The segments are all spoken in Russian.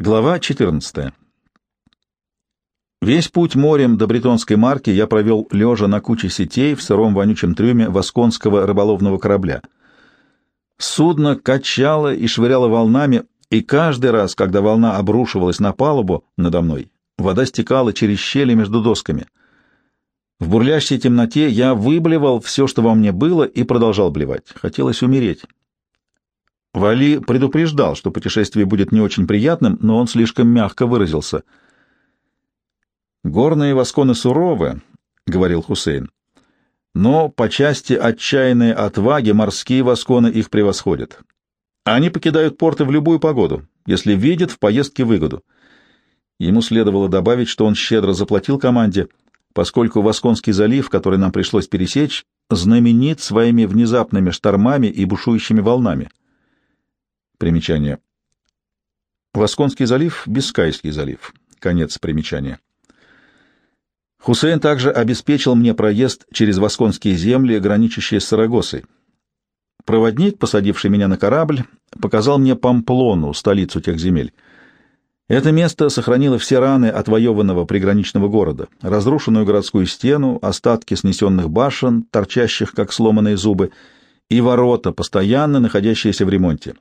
Глава 14. Весь путь морем до Бретонской марки я провел лежа на куче сетей в сыром вонючем трюме восконского рыболовного корабля. Судно качало и швыряло волнами, и каждый раз, когда волна обрушивалась на палубу надо мной, вода стекала через щели между досками. В бурлящей темноте я выблевал все, что во мне было, и продолжал блевать. Хотелось умереть. Вали предупреждал, что путешествие будет не очень приятным, но он слишком мягко выразился. «Горные восконы суровы», — говорил Хусейн, — «но по части отчаянной отваги морские восконы их превосходят. Они покидают порты в любую погоду, если видят в поездке выгоду». Ему следовало добавить, что он щедро заплатил команде, поскольку Восконский залив, который нам пришлось пересечь, знаменит своими внезапными штормами и бушующими волнами. Примечание. Восконский залив — Бискайский залив. Конец примечания. Хусейн также обеспечил мне проезд через Восконские земли, граничащие с Сарагосой. Проводник, посадивший меня на корабль, показал мне Памплону, столицу тех земель. Это место сохранило все раны отвоеванного приграничного города, разрушенную городскую стену, остатки снесенных башен, торчащих, как сломанные зубы, и ворота, постоянно находящиеся в ремонте.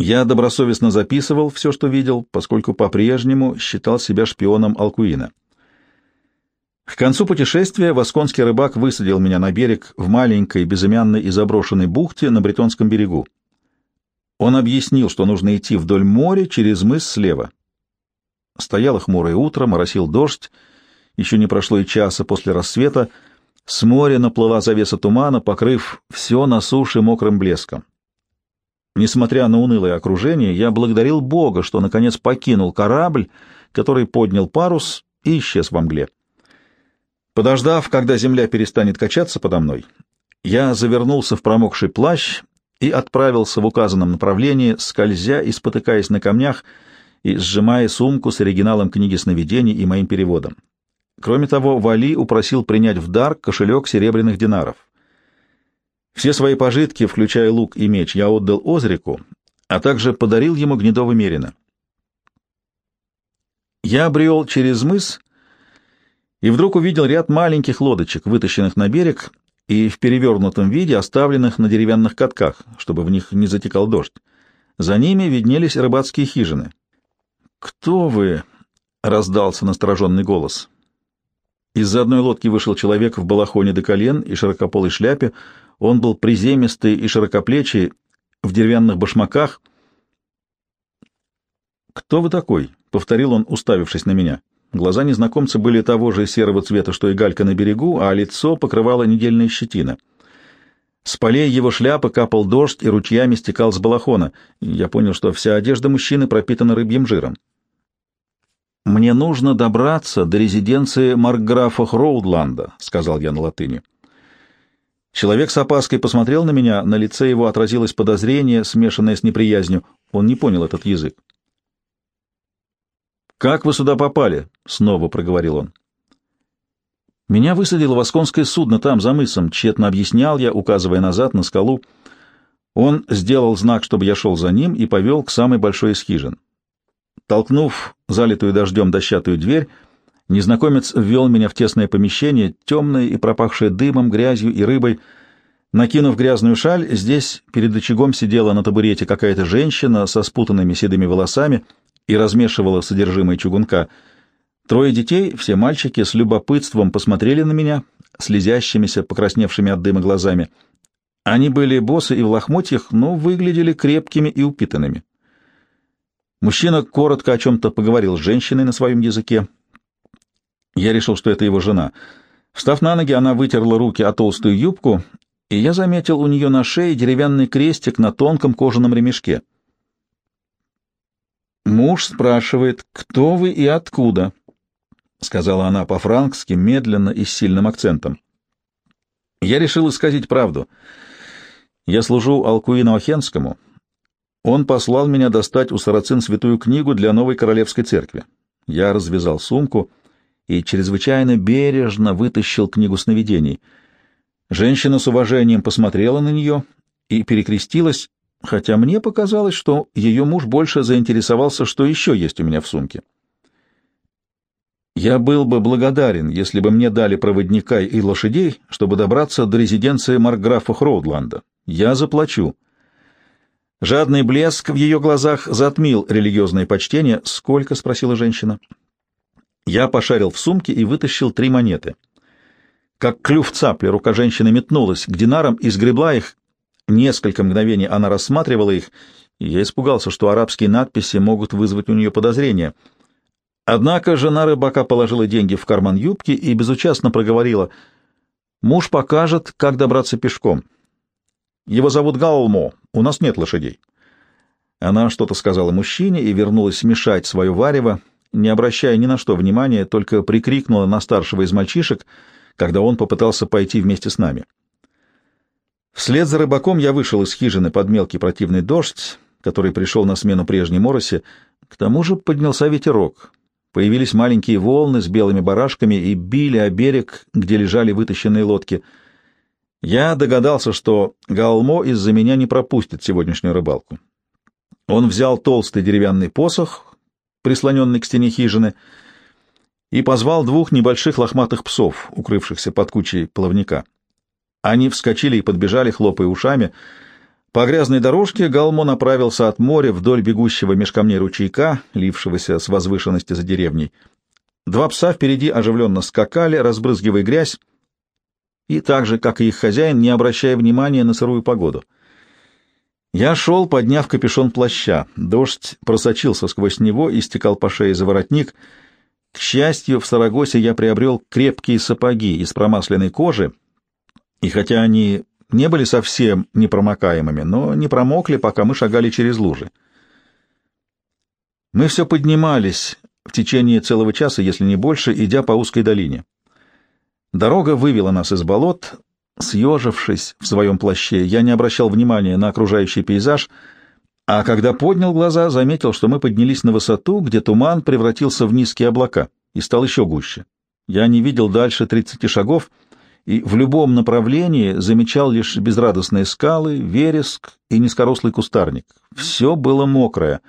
Я добросовестно записывал все, что видел, поскольку по-прежнему считал себя шпионом Алкуина. К концу путешествия восконский рыбак высадил меня на берег в маленькой, безымянной и заброшенной бухте на Бретонском берегу. Он объяснил, что нужно идти вдоль моря через мыс слева. Стояло хмурое утро, моросил дождь, еще не прошло и часа после рассвета, с моря наплыла завеса тумана, покрыв все на суше мокрым блеском. Несмотря на унылое окружение, я благодарил Бога, что наконец покинул корабль, который поднял парус и исчез во мгле. Подождав, когда земля перестанет качаться подо мной, я завернулся в промокший плащ и отправился в указанном направлении, скользя и спотыкаясь на камнях и сжимая сумку с оригиналом книги сновидений и моим переводом. Кроме того, Вали упросил принять в дар кошелек серебряных динаров. Все свои пожитки, включая лук и меч, я отдал Озрику, а также подарил ему гнедого мерина. Я брел через мыс и вдруг увидел ряд маленьких лодочек, вытащенных на берег и в перевернутом виде оставленных на деревянных катках, чтобы в них не затекал дождь. За ними виднелись рыбацкие хижины. «Кто вы?» — раздался настороженный голос. Из-за одной лодки вышел человек в балахоне до колен и широкополой шляпе. Он был приземистый и широкоплечий, в деревянных башмаках. «Кто вы такой?» — повторил он, уставившись на меня. Глаза незнакомца были того же серого цвета, что и галька на берегу, а лицо покрывало недельная щетина. С полей его шляпы капал дождь и ручьями стекал с балахона. Я понял, что вся одежда мужчины пропитана рыбьим жиром. «Мне нужно добраться до резиденции маркграфа Хроудланда», — сказал я на латыни. Человек с опаской посмотрел на меня, на лице его отразилось подозрение, смешанное с неприязнью. Он не понял этот язык. «Как вы сюда попали?» — снова проговорил он. «Меня высадило восконское судно там, за мысом», — тщетно объяснял я, указывая назад на скалу. Он сделал знак, чтобы я шел за ним, и повел к самой большой из хижин. Толкнув залитую дождем дощатую дверь, Незнакомец ввел меня в тесное помещение, темное и пропахшее дымом, грязью и рыбой. Накинув грязную шаль, здесь перед очагом сидела на табурете какая-то женщина со спутанными седыми волосами и размешивала содержимое чугунка. Трое детей, все мальчики, с любопытством посмотрели на меня, слезящимися, покрасневшими от дыма глазами. Они были босы и в лохмотьях, но выглядели крепкими и упитанными. Мужчина коротко о чем-то поговорил с женщиной на своем языке, я решил, что это его жена. Встав на ноги, она вытерла руки о толстую юбку, и я заметил у нее на шее деревянный крестик на тонком кожаном ремешке. «Муж спрашивает, кто вы и откуда?» — сказала она по-франкски, медленно и с сильным акцентом. Я решил исказить правду. Я служу Алкуину Ахенскому. Он послал меня достать у сарацин святую книгу для новой королевской церкви. Я развязал сумку и чрезвычайно бережно вытащил книгу сновидений. Женщина с уважением посмотрела на нее и перекрестилась, хотя мне показалось, что ее муж больше заинтересовался, что еще есть у меня в сумке. Я был бы благодарен, если бы мне дали проводника и лошадей, чтобы добраться до резиденции маркграфа Хроудланда. Я заплачу. Жадный блеск в ее глазах затмил религиозное почтение. «Сколько?» — спросила женщина. Я пошарил в сумке и вытащил три монеты. Как клюв цапли, рука женщины метнулась к динарам и сгребла их. Несколько мгновений она рассматривала их, и я испугался, что арабские надписи могут вызвать у нее подозрения. Однако жена рыбака положила деньги в карман юбки и безучастно проговорила. «Муж покажет, как добраться пешком. Его зовут Гаулмо, у нас нет лошадей». Она что-то сказала мужчине и вернулась смешать свое варево, не обращая ни на что внимания, только прикрикнула на старшего из мальчишек, когда он попытался пойти вместе с нами. Вслед за рыбаком я вышел из хижины под мелкий противный дождь, который пришел на смену прежней мороси. К тому же поднялся ветерок. Появились маленькие волны с белыми барашками и били о берег, где лежали вытащенные лодки. Я догадался, что Галмо из-за меня не пропустит сегодняшнюю рыбалку. Он взял толстый деревянный посох, прислоненный к стене хижины, и позвал двух небольших лохматых псов, укрывшихся под кучей плавника. Они вскочили и подбежали, хлопая ушами. По грязной дорожке Галмо направился от моря вдоль бегущего меж камней ручейка, лившегося с возвышенности за деревней. Два пса впереди оживленно скакали, разбрызгивая грязь, и так же, как и их хозяин, не обращая внимания на сырую погоду — я шел, подняв капюшон плаща. Дождь просочился сквозь него и стекал по шее за воротник. К счастью, в Сарагосе я приобрел крепкие сапоги из промасленной кожи, и хотя они не были совсем непромокаемыми, но не промокли, пока мы шагали через лужи. Мы все поднимались в течение целого часа, если не больше, идя по узкой долине. Дорога вывела нас из болот, Съежившись в своем плаще, я не обращал внимания на окружающий пейзаж, а когда поднял глаза, заметил, что мы поднялись на высоту, где туман превратился в низкие облака и стал еще гуще. Я не видел дальше тридцати шагов и в любом направлении замечал лишь безрадостные скалы, вереск и низкорослый кустарник. Все было мокрое.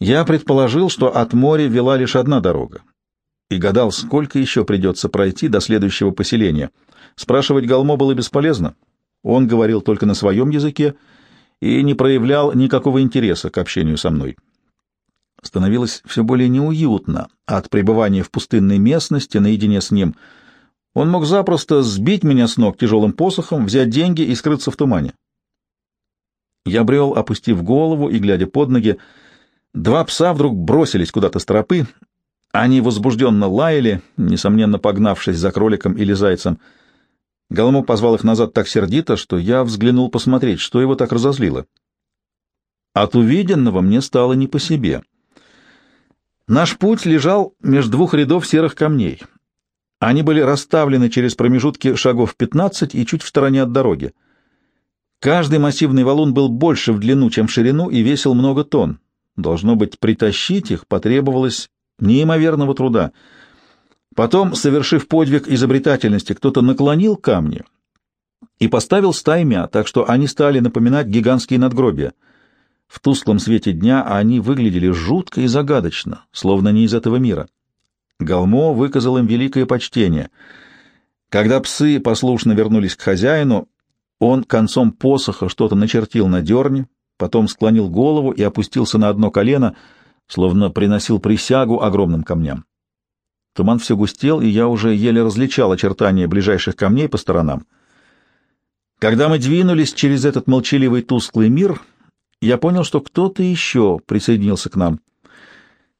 Я предположил, что от моря вела лишь одна дорога, и гадал, сколько еще придется пройти до следующего поселения — Спрашивать Галмо было бесполезно. Он говорил только на своем языке и не проявлял никакого интереса к общению со мной. Становилось все более неуютно от пребывания в пустынной местности наедине с ним. Он мог запросто сбить меня с ног тяжелым посохом, взять деньги и скрыться в тумане. Я брел, опустив голову и глядя под ноги. Два пса вдруг бросились куда-то с тропы. Они возбужденно лаяли, несомненно погнавшись за кроликом или зайцем — Голомок позвал их назад так сердито, что я взглянул посмотреть, что его так разозлило. От увиденного мне стало не по себе. Наш путь лежал между двух рядов серых камней. Они были расставлены через промежутки шагов 15 и чуть в стороне от дороги. Каждый массивный валун был больше в длину, чем в ширину, и весил много тонн. Должно быть, притащить их потребовалось неимоверного труда — Потом, совершив подвиг изобретательности, кто-то наклонил камни и поставил стаймя, так что они стали напоминать гигантские надгробия. В тусклом свете дня они выглядели жутко и загадочно, словно не из этого мира. Галмо выказал им великое почтение. Когда псы послушно вернулись к хозяину, он концом посоха что-то начертил на дерне, потом склонил голову и опустился на одно колено, словно приносил присягу огромным камням. Туман все густел, и я уже еле различал очертания ближайших камней по сторонам. Когда мы двинулись через этот молчаливый тусклый мир, я понял, что кто-то еще присоединился к нам.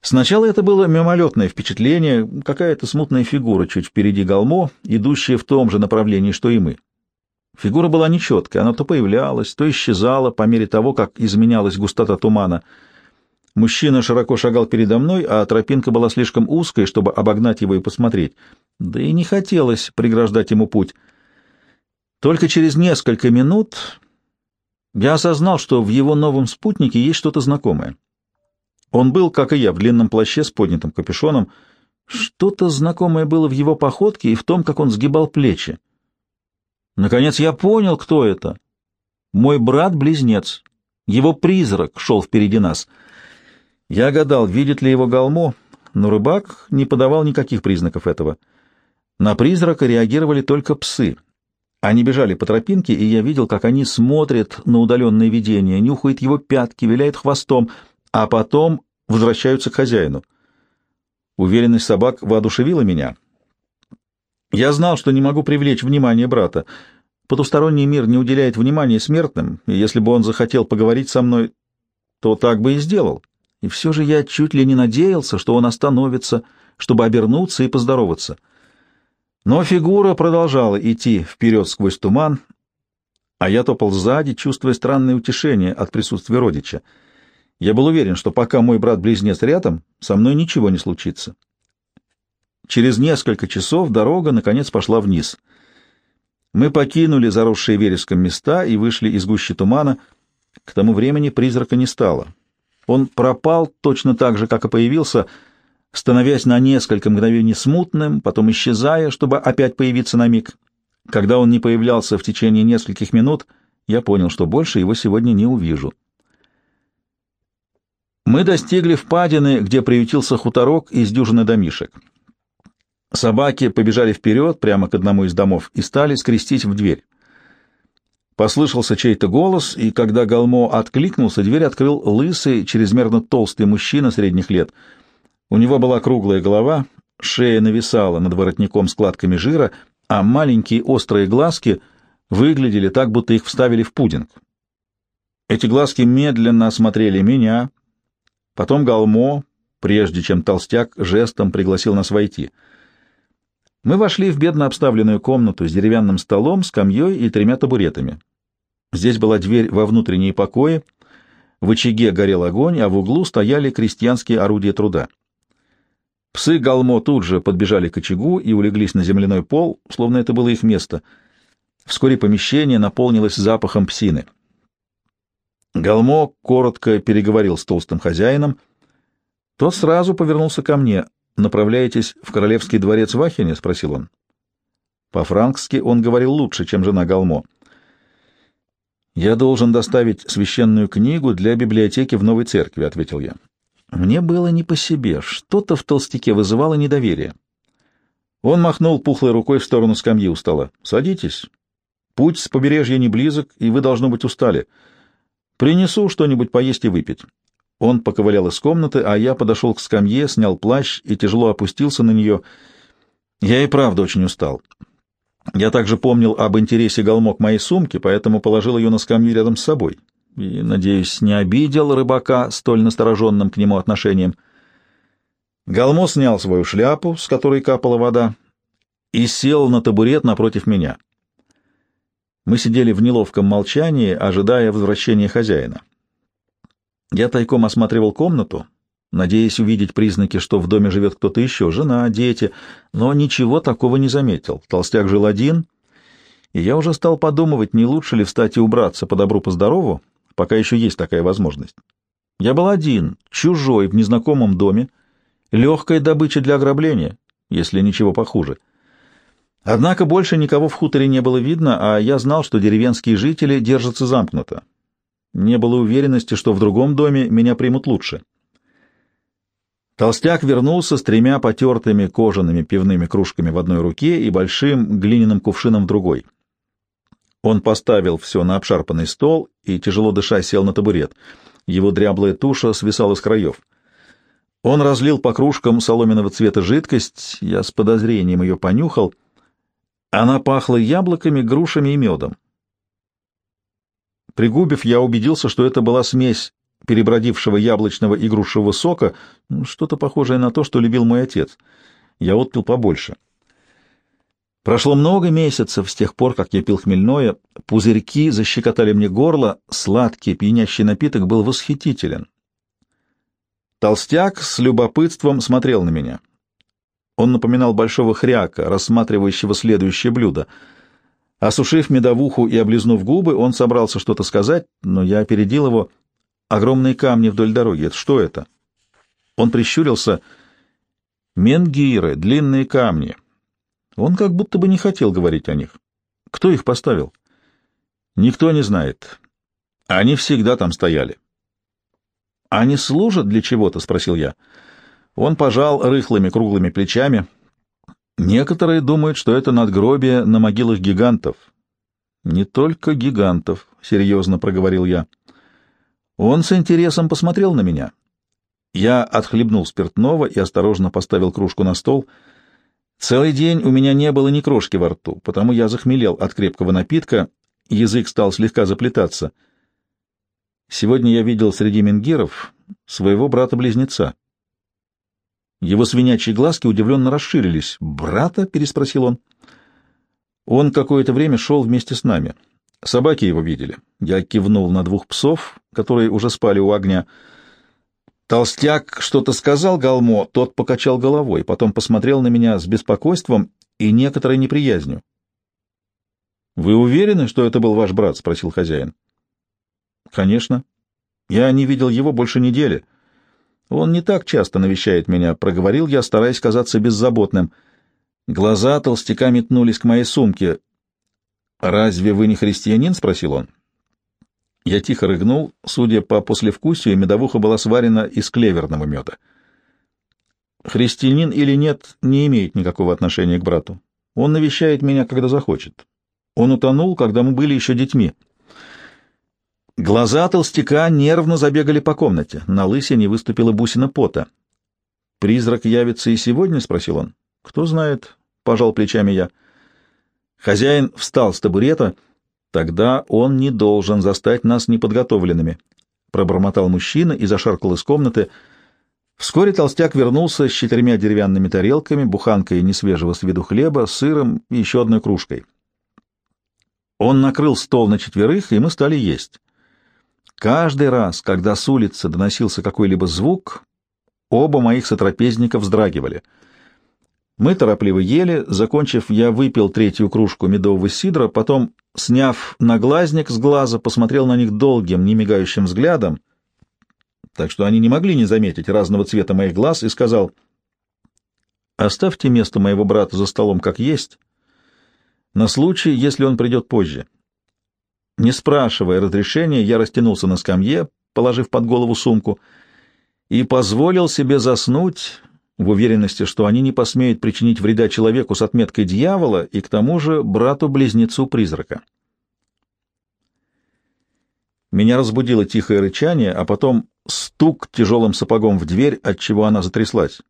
Сначала это было мимолетное впечатление, какая-то смутная фигура чуть впереди Галмо, идущая в том же направлении, что и мы. Фигура была нечеткая, она то появлялась, то исчезала по мере того, как изменялась густота тумана — Мужчина широко шагал передо мной, а тропинка была слишком узкой, чтобы обогнать его и посмотреть. Да и не хотелось преграждать ему путь. Только через несколько минут я осознал, что в его новом спутнике есть что-то знакомое. Он был, как и я, в длинном плаще с поднятым капюшоном. Что-то знакомое было в его походке и в том, как он сгибал плечи. Наконец я понял, кто это. Мой брат-близнец. Его призрак шел впереди нас. Я гадал, видит ли его Галмо, но рыбак не подавал никаких признаков этого. На призрака реагировали только псы. Они бежали по тропинке, и я видел, как они смотрят на удаленное видение, нюхают его пятки, виляют хвостом, а потом возвращаются к хозяину. Уверенность собак воодушевила меня. Я знал, что не могу привлечь внимание брата. Потусторонний мир не уделяет внимания смертным, и если бы он захотел поговорить со мной, то так бы и сделал. И все же я чуть ли не надеялся, что он остановится, чтобы обернуться и поздороваться. Но фигура продолжала идти вперед сквозь туман, а я топал сзади, чувствуя странное утешение от присутствия родича. Я был уверен, что пока мой брат-близнец рядом, со мной ничего не случится. Через несколько часов дорога, наконец, пошла вниз. Мы покинули заросшие вереском места и вышли из гущи тумана. К тому времени призрака не стало. Он пропал точно так же, как и появился, становясь на несколько мгновений смутным, потом исчезая, чтобы опять появиться на миг. Когда он не появлялся в течение нескольких минут, я понял, что больше его сегодня не увижу. Мы достигли впадины, где приютился хуторок из дюжины домишек. Собаки побежали вперед, прямо к одному из домов, и стали скрестить в дверь. Послышался чей-то голос, и когда Галмо откликнулся, дверь открыл лысый, чрезмерно толстый мужчина средних лет. У него была круглая голова, шея нависала над воротником складками жира, а маленькие острые глазки выглядели так, будто их вставили в пудинг. Эти глазки медленно осмотрели меня, потом Галмо, прежде чем толстяк жестом пригласил нас войти. Мы вошли в бедно обставленную комнату с деревянным столом, скамьей и тремя табуретами. Здесь была дверь во внутренние покои, в очаге горел огонь, а в углу стояли крестьянские орудия труда. Псы Галмо тут же подбежали к очагу и улеглись на земляной пол, словно это было их место. Вскоре помещение наполнилось запахом псины. Галмо коротко переговорил с толстым хозяином. Тот сразу повернулся ко мне. «Направляетесь в королевский дворец в Ахене?» — спросил он. По-франкски он говорил лучше, чем жена Галмо. «Я должен доставить священную книгу для библиотеки в новой церкви», — ответил я. Мне было не по себе, что-то в толстяке вызывало недоверие. Он махнул пухлой рукой в сторону скамьи у стола. «Садитесь. Путь с побережья не близок, и вы, должно быть, устали. Принесу что-нибудь поесть и выпить». Он поковылял из комнаты, а я подошел к скамье, снял плащ и тяжело опустился на нее. Я и правда очень устал. Я также помнил об интересе Галмок моей сумки, поэтому положил ее на скамью рядом с собой. И, надеюсь, не обидел рыбака столь настороженным к нему отношением. Галмо снял свою шляпу, с которой капала вода, и сел на табурет напротив меня. Мы сидели в неловком молчании, ожидая возвращения хозяина. Я тайком осматривал комнату, надеясь увидеть признаки, что в доме живет кто-то еще, жена, дети, но ничего такого не заметил. Толстяк жил один, и я уже стал подумывать, не лучше ли встать и убраться по добру, по здорову, пока еще есть такая возможность. Я был один, чужой, в незнакомом доме, легкая добыча для ограбления, если ничего похуже. Однако больше никого в хуторе не было видно, а я знал, что деревенские жители держатся замкнуто. Не было уверенности, что в другом доме меня примут лучше. Толстяк вернулся с тремя потертыми кожаными пивными кружками в одной руке и большим глиняным кувшином в другой. Он поставил все на обшарпанный стол и, тяжело дыша, сел на табурет. Его дряблая туша свисала с краев. Он разлил по кружкам соломенного цвета жидкость, я с подозрением ее понюхал. Она пахла яблоками, грушами и медом. Пригубив, я убедился, что это была смесь перебродившего яблочного и грушевого сока, ну, что-то похожее на то, что любил мой отец. Я отпил побольше. Прошло много месяцев с тех пор, как я пил хмельное, пузырьки защекотали мне горло, сладкий пьянящий напиток был восхитителен. Толстяк с любопытством смотрел на меня. Он напоминал большого хряка, рассматривающего следующее блюдо. Осушив медовуху и облизнув губы, он собрался что-то сказать, но я опередил его. Огромные камни вдоль дороги. Это что это? Он прищурился. Менгиры, длинные камни. Он как будто бы не хотел говорить о них. Кто их поставил? Никто не знает. Они всегда там стояли. Они служат для чего-то? спросил я. Он пожал рыхлыми круглыми плечами. Некоторые думают, что это надгробие на могилах гигантов. Не только гигантов, серьезно проговорил я. Он с интересом посмотрел на меня. Я отхлебнул спиртного и осторожно поставил кружку на стол. Целый день у меня не было ни крошки во рту, потому я захмелел от крепкого напитка, язык стал слегка заплетаться. Сегодня я видел среди менгиров своего брата-близнеца. Его свинячьи глазки удивленно расширились. «Брата?» — переспросил он. Он какое-то время шел вместе с нами. Собаки его видели. Я кивнул на двух псов, которые уже спали у огня. Толстяк что-то сказал Галмо, тот покачал головой, потом посмотрел на меня с беспокойством и некоторой неприязнью. — Вы уверены, что это был ваш брат? — спросил хозяин. — Конечно. Я не видел его больше недели. Он не так часто навещает меня, — проговорил я, стараясь казаться беззаботным. Глаза толстяка метнулись к моей сумке. «Разве вы не христианин?» — спросил он. Я тихо рыгнул. Судя по послевкусию, медовуха была сварена из клеверного меда. Христианин или нет, не имеет никакого отношения к брату. Он навещает меня, когда захочет. Он утонул, когда мы были еще детьми. Глаза толстяка нервно забегали по комнате. На лысине выступила бусина пота. «Призрак явится и сегодня?» — спросил он. «Кто знает», — пожал плечами я. Хозяин встал с табурета. Тогда он не должен застать нас неподготовленными. Пробормотал мужчина и зашаркал из комнаты. Вскоре толстяк вернулся с четырьмя деревянными тарелками, буханкой несвежего с виду хлеба, сыром и еще одной кружкой. Он накрыл стол на четверых, и мы стали есть. Каждый раз, когда с улицы доносился какой-либо звук, оба моих сотрапезника вздрагивали — мы торопливо ели, закончив, я выпил третью кружку медового сидра, потом, сняв наглазник с глаза, посмотрел на них долгим, немигающим взглядом, так что они не могли не заметить разного цвета моих глаз, и сказал, «Оставьте место моего брата за столом как есть, на случай, если он придет позже». Не спрашивая разрешения, я растянулся на скамье, положив под голову сумку, и позволил себе заснуть, в уверенности, что они не посмеют причинить вреда человеку с отметкой дьявола и к тому же брату-близнецу призрака. Меня разбудило тихое рычание, а потом стук тяжелым сапогом в дверь, от чего она затряслась.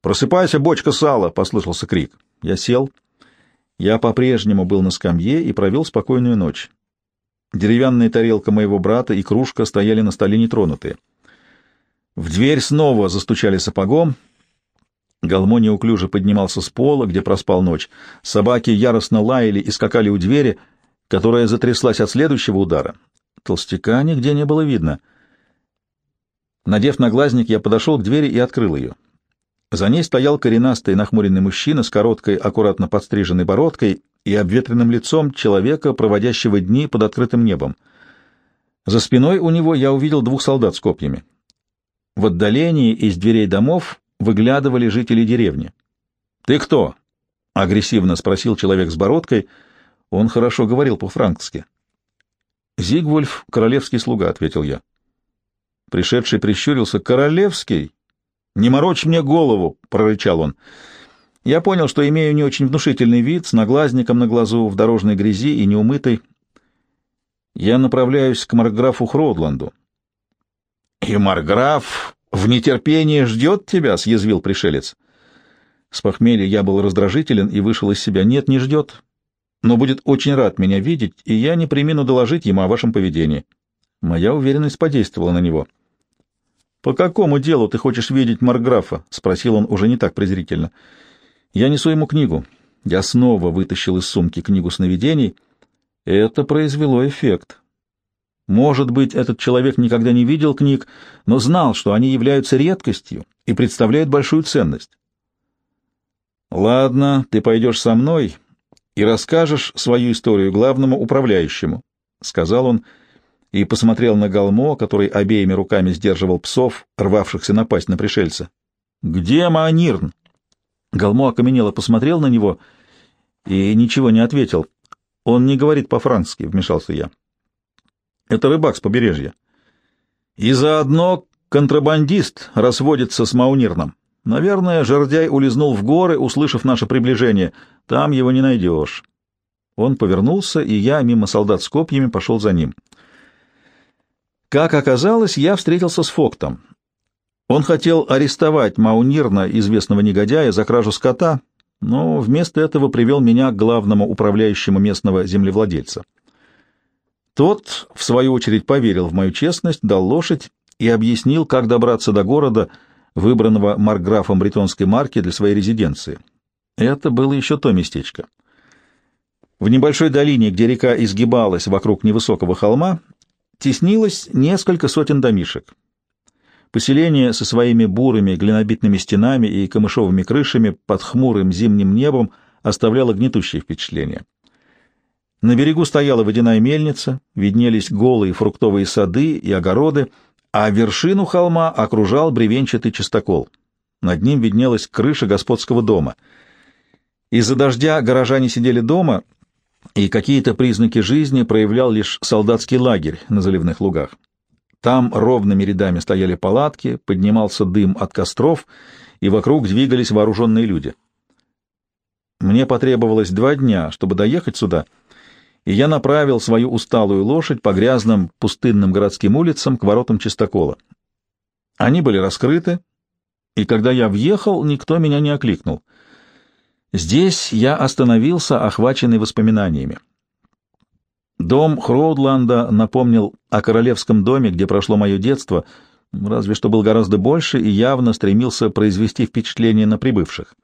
«Просыпайся, бочка сала!» — послышался крик. Я сел. Я по-прежнему был на скамье и провел спокойную ночь. Деревянная тарелка моего брата и кружка стояли на столе нетронутые. В дверь снова застучали сапогом. Галмо неуклюже поднимался с пола, где проспал ночь. Собаки яростно лаяли и скакали у двери, которая затряслась от следующего удара. Толстяка нигде не было видно. Надев наглазник, я подошел к двери и открыл ее. За ней стоял коренастый нахмуренный мужчина с короткой, аккуратно подстриженной бородкой и обветренным лицом человека, проводящего дни под открытым небом. За спиной у него я увидел двух солдат с копьями. В отдалении из дверей домов выглядывали жители деревни. «Ты кто?» — агрессивно спросил человек с бородкой. Он хорошо говорил по-франкски. «Зигвульф — королевский слуга», — ответил я. Пришедший прищурился. «Королевский? Не морочь мне голову!» — прорычал он. Я понял, что имею не очень внушительный вид, с наглазником на глазу, в дорожной грязи и неумытой. Я направляюсь к Марграфу Хродланду. «И Марграф в нетерпении ждет тебя?» — съязвил пришелец. С похмелья я был раздражителен и вышел из себя. «Нет, не ждет, но будет очень рад меня видеть, и я не примену доложить ему о вашем поведении». Моя уверенность подействовала на него. «По какому делу ты хочешь видеть Марграфа?» — спросил он уже не так презрительно. «Я несу ему книгу». Я снова вытащил из сумки книгу сновидений. Это произвело эффект. Может быть, этот человек никогда не видел книг, но знал, что они являются редкостью и представляют большую ценность. «Ладно, ты пойдешь со мной и расскажешь свою историю главному управляющему», — сказал он и посмотрел на Галмо, который обеими руками сдерживал псов, рвавшихся напасть на пришельца. «Где Маанирн?» Галмо окаменело посмотрел на него и ничего не ответил. «Он не говорит по-французски», — вмешался я. Это рыбак с побережья. И заодно контрабандист расводится с Маунирном. Наверное, жердяй улизнул в горы, услышав наше приближение. Там его не найдешь. Он повернулся, и я, мимо солдат с копьями, пошел за ним. Как оказалось, я встретился с Фоктом. Он хотел арестовать Маунирна, известного негодяя, за кражу скота, но вместо этого привел меня к главному управляющему местного землевладельца. Тот, в свою очередь, поверил в мою честность, дал лошадь и объяснил, как добраться до города, выбранного маркграфом бретонской марки для своей резиденции. Это было еще то местечко. В небольшой долине, где река изгибалась вокруг невысокого холма, теснилось несколько сотен домишек. Поселение со своими бурыми глинобитными стенами и камышовыми крышами под хмурым зимним небом оставляло гнетущее впечатление. На берегу стояла водяная мельница, виднелись голые фруктовые сады и огороды, а вершину холма окружал бревенчатый частокол. Над ним виднелась крыша господского дома. Из-за дождя горожане сидели дома, и какие-то признаки жизни проявлял лишь солдатский лагерь на заливных лугах. Там ровными рядами стояли палатки, поднимался дым от костров, и вокруг двигались вооруженные люди. Мне потребовалось два дня, чтобы доехать сюда, и я направил свою усталую лошадь по грязным пустынным городским улицам к воротам чистокола. Они были раскрыты, и когда я въехал, никто меня не окликнул. Здесь я остановился, охваченный воспоминаниями. Дом Хроудланда напомнил о королевском доме, где прошло мое детство, разве что был гораздо больше и явно стремился произвести впечатление на прибывших.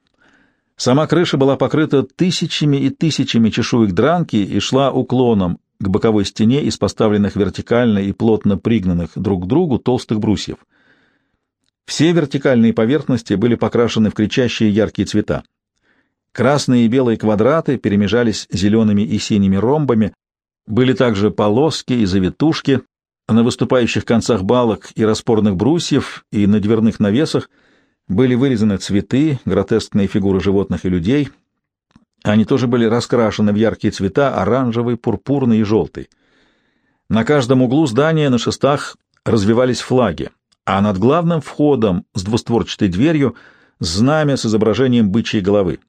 Сама крыша была покрыта тысячами и тысячами чешуек дранки и шла уклоном к боковой стене из поставленных вертикально и плотно пригнанных друг к другу толстых брусьев. Все вертикальные поверхности были покрашены в кричащие яркие цвета. Красные и белые квадраты перемежались зелеными и синими ромбами, были также полоски и завитушки на выступающих концах балок и распорных брусьев и на дверных навесах были вырезаны цветы, гротескные фигуры животных и людей. Они тоже были раскрашены в яркие цвета — оранжевый, пурпурный и желтый. На каждом углу здания на шестах развивались флаги, а над главным входом с двустворчатой дверью знамя с изображением бычьей головы.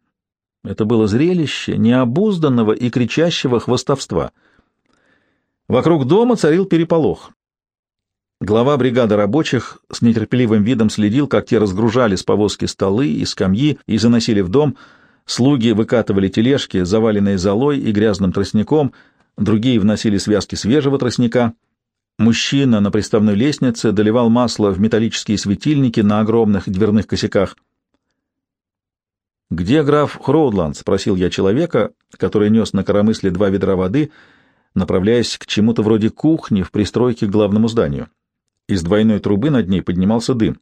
Это было зрелище необузданного и кричащего хвостовства — Вокруг дома царил переполох. Глава бригады рабочих с нетерпеливым видом следил, как те разгружали с повозки столы и скамьи и заносили в дом. Слуги выкатывали тележки, заваленные золой и грязным тростником, другие вносили связки свежего тростника. Мужчина на приставной лестнице доливал масло в металлические светильники на огромных дверных косяках. «Где граф Хроудланд?» — спросил я человека, который нес на коромысле два ведра воды — направляясь к чему-то вроде кухни в пристройке к главному зданию. Из двойной трубы над ней поднимался дым.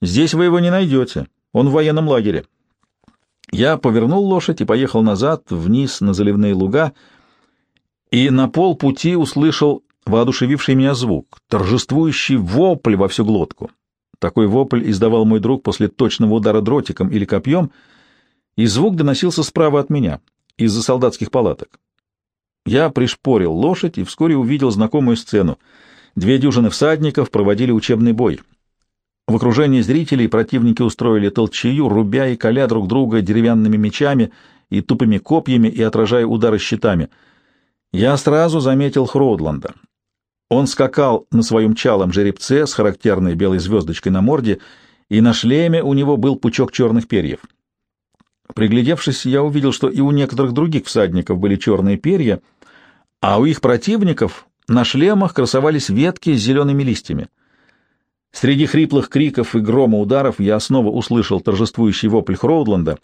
«Здесь вы его не найдете. Он в военном лагере». Я повернул лошадь и поехал назад, вниз на заливные луга, и на полпути услышал воодушевивший меня звук, торжествующий вопль во всю глотку. Такой вопль издавал мой друг после точного удара дротиком или копьем, и звук доносился справа от меня, из-за солдатских палаток. Я пришпорил лошадь и вскоре увидел знакомую сцену. Две дюжины всадников проводили учебный бой. В окружении зрителей противники устроили толчею, рубя и коля друг друга деревянными мечами и тупыми копьями и отражая удары щитами. Я сразу заметил Хроудланда. Он скакал на своем чалом жеребце с характерной белой звездочкой на морде, и на шлеме у него был пучок черных перьев. Приглядевшись, я увидел, что и у некоторых других всадников были черные перья — а у их противников на шлемах красовались ветки с зелеными листьями. Среди хриплых криков и грома ударов я снова услышал торжествующий вопль Хроудланда.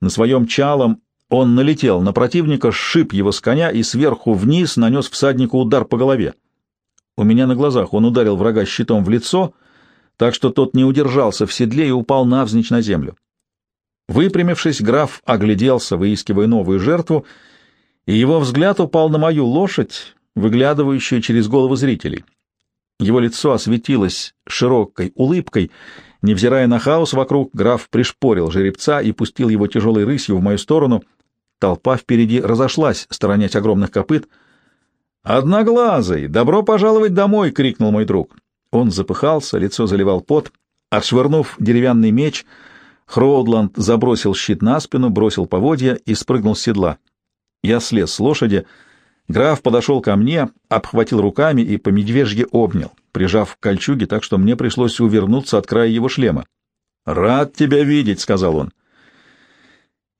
На своем чалом он налетел на противника, сшиб его с коня и сверху вниз нанес всаднику удар по голове. У меня на глазах он ударил врага щитом в лицо, так что тот не удержался в седле и упал навзничь на землю. Выпрямившись, граф огляделся, выискивая новую жертву, и его взгляд упал на мою лошадь, выглядывающую через голову зрителей. Его лицо осветилось широкой улыбкой. Невзирая на хаос вокруг, граф пришпорил жеребца и пустил его тяжелой рысью в мою сторону. Толпа впереди разошлась, сторонясь огромных копыт. «Одноглазый! Добро пожаловать домой!» — крикнул мой друг. Он запыхался, лицо заливал пот. Отшвырнув деревянный меч, Хроудланд забросил щит на спину, бросил поводья и спрыгнул с седла. Я слез с лошади. Граф подошел ко мне, обхватил руками и по медвежье обнял, прижав к кольчуге так, что мне пришлось увернуться от края его шлема. «Рад тебя видеть», — сказал он.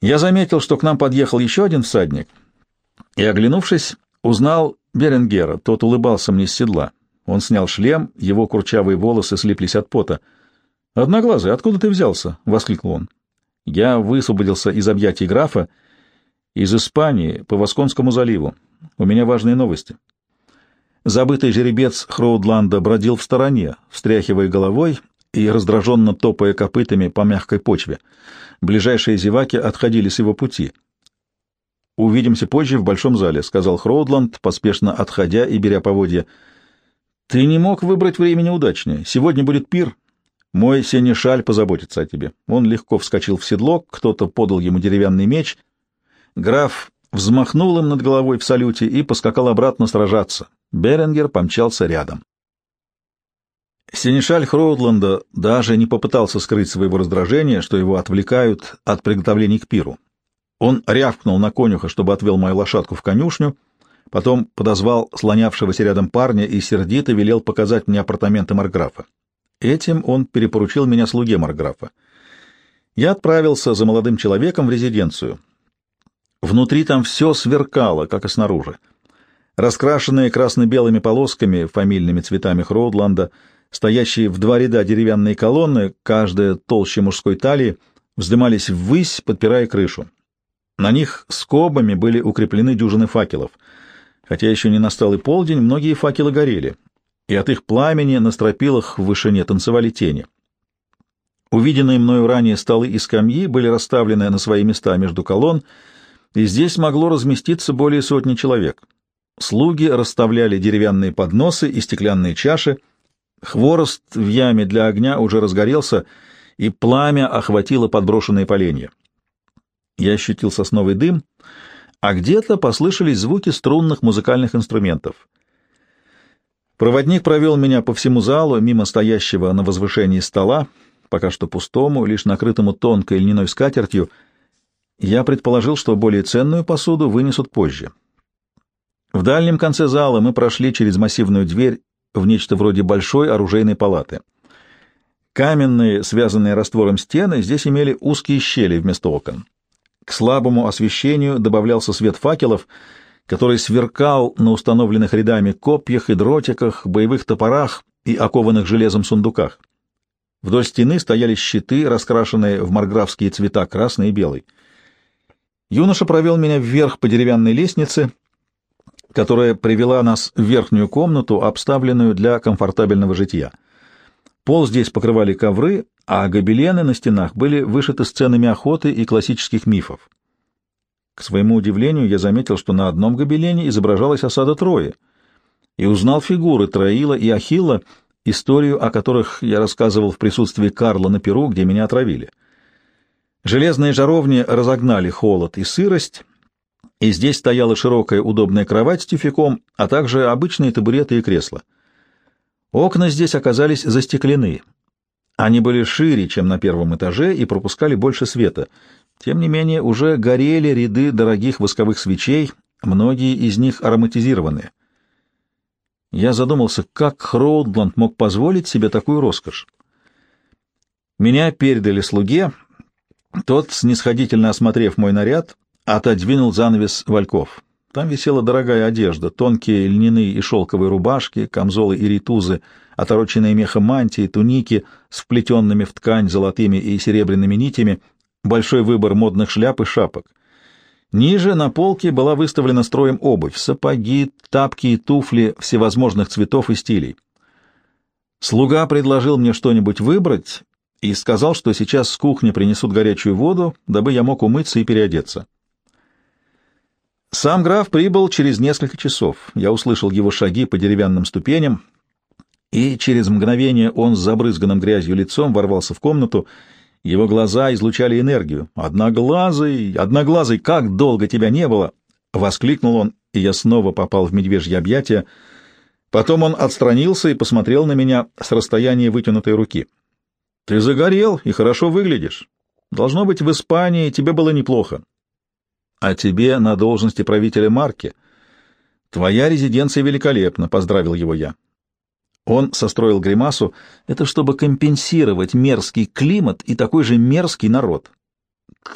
Я заметил, что к нам подъехал еще один всадник, и, оглянувшись, узнал Беренгера. Тот улыбался мне с седла. Он снял шлем, его курчавые волосы слиплись от пота. «Одноглазый, откуда ты взялся?» — воскликнул он. Я высвободился из объятий графа, из Испании, по Восконскому заливу. У меня важные новости. Забытый жеребец Хроудланда бродил в стороне, встряхивая головой и раздраженно топая копытами по мягкой почве. Ближайшие зеваки отходили с его пути. «Увидимся позже в большом зале», — сказал Хроудланд, поспешно отходя и беря поводья. «Ты не мог выбрать времени удачнее. Сегодня будет пир. Мой сенешаль позаботится о тебе». Он легко вскочил в седло, кто-то подал ему деревянный меч. Граф взмахнул им над головой в салюте и поскакал обратно сражаться. Беренгер помчался рядом. Сенешаль Хроудланда даже не попытался скрыть своего раздражения, что его отвлекают от приготовлений к пиру. Он рявкнул на конюха, чтобы отвел мою лошадку в конюшню, потом подозвал слонявшегося рядом парня и сердито велел показать мне апартаменты Марграфа. Этим он перепоручил меня слуге Марграфа. Я отправился за молодым человеком в резиденцию. Внутри там все сверкало, как и снаружи. Раскрашенные красно-белыми полосками, фамильными цветами Хроудланда — Стоящие в два ряда деревянные колонны, каждая толще мужской талии, вздымались ввысь, подпирая крышу. На них скобами были укреплены дюжины факелов. Хотя еще не настал и полдень, многие факелы горели, и от их пламени на стропилах в вышине танцевали тени. Увиденные мною ранее столы и скамьи были расставлены на свои места между колонн, и здесь могло разместиться более сотни человек. Слуги расставляли деревянные подносы и стеклянные чаши — Хворост в яме для огня уже разгорелся, и пламя охватило подброшенные поленья. Я ощутил сосновый дым, а где-то послышались звуки струнных музыкальных инструментов. Проводник провел меня по всему залу, мимо стоящего на возвышении стола, пока что пустому, лишь накрытому тонкой льняной скатертью. Я предположил, что более ценную посуду вынесут позже. В дальнем конце зала мы прошли через массивную дверь в нечто вроде большой оружейной палаты. Каменные, связанные раствором стены, здесь имели узкие щели вместо окон. К слабому освещению добавлялся свет факелов, который сверкал на установленных рядами копьях и дротиках, боевых топорах и окованных железом сундуках. Вдоль стены стояли щиты, раскрашенные в марграфские цвета красный и белый. Юноша провел меня вверх по деревянной лестнице — которая привела нас в верхнюю комнату, обставленную для комфортабельного житья. Пол здесь покрывали ковры, а гобелены на стенах были вышиты сценами охоты и классических мифов. К своему удивлению, я заметил, что на одном гобелене изображалась осада Трои, и узнал фигуры Троила и Ахилла, историю о которых я рассказывал в присутствии Карла на Перу, где меня отравили. Железные жаровни разогнали холод и сырость, и здесь стояла широкая удобная кровать с тюфяком, а также обычные табуреты и кресла. Окна здесь оказались застеклены. Они были шире, чем на первом этаже, и пропускали больше света. Тем не менее, уже горели ряды дорогих восковых свечей, многие из них ароматизированные. Я задумался, как Хроудланд мог позволить себе такую роскошь. Меня передали слуге, тот, снисходительно осмотрев мой наряд, отодвинул занавес вальков. Там висела дорогая одежда, тонкие льняные и шелковые рубашки, камзолы и ритузы, отороченные мехом мантии, туники с вплетенными в ткань золотыми и серебряными нитями, большой выбор модных шляп и шапок. Ниже на полке была выставлена строем обувь, сапоги, тапки и туфли всевозможных цветов и стилей. Слуга предложил мне что-нибудь выбрать и сказал, что сейчас с кухни принесут горячую воду, дабы я мог умыться и переодеться. Сам граф прибыл через несколько часов. Я услышал его шаги по деревянным ступеням, и через мгновение он с забрызганным грязью лицом ворвался в комнату. Его глаза излучали энергию. «Одноглазый! Одноглазый! Как долго тебя не было!» — воскликнул он и я снова попал в медвежье объятия. Потом он отстранился и посмотрел на меня с расстояния вытянутой руки. — Ты загорел и хорошо выглядишь. Должно быть, в Испании тебе было неплохо. А тебе на должности правителя марки. Твоя резиденция великолепна, — поздравил его я. Он состроил гримасу. Это чтобы компенсировать мерзкий климат и такой же мерзкий народ.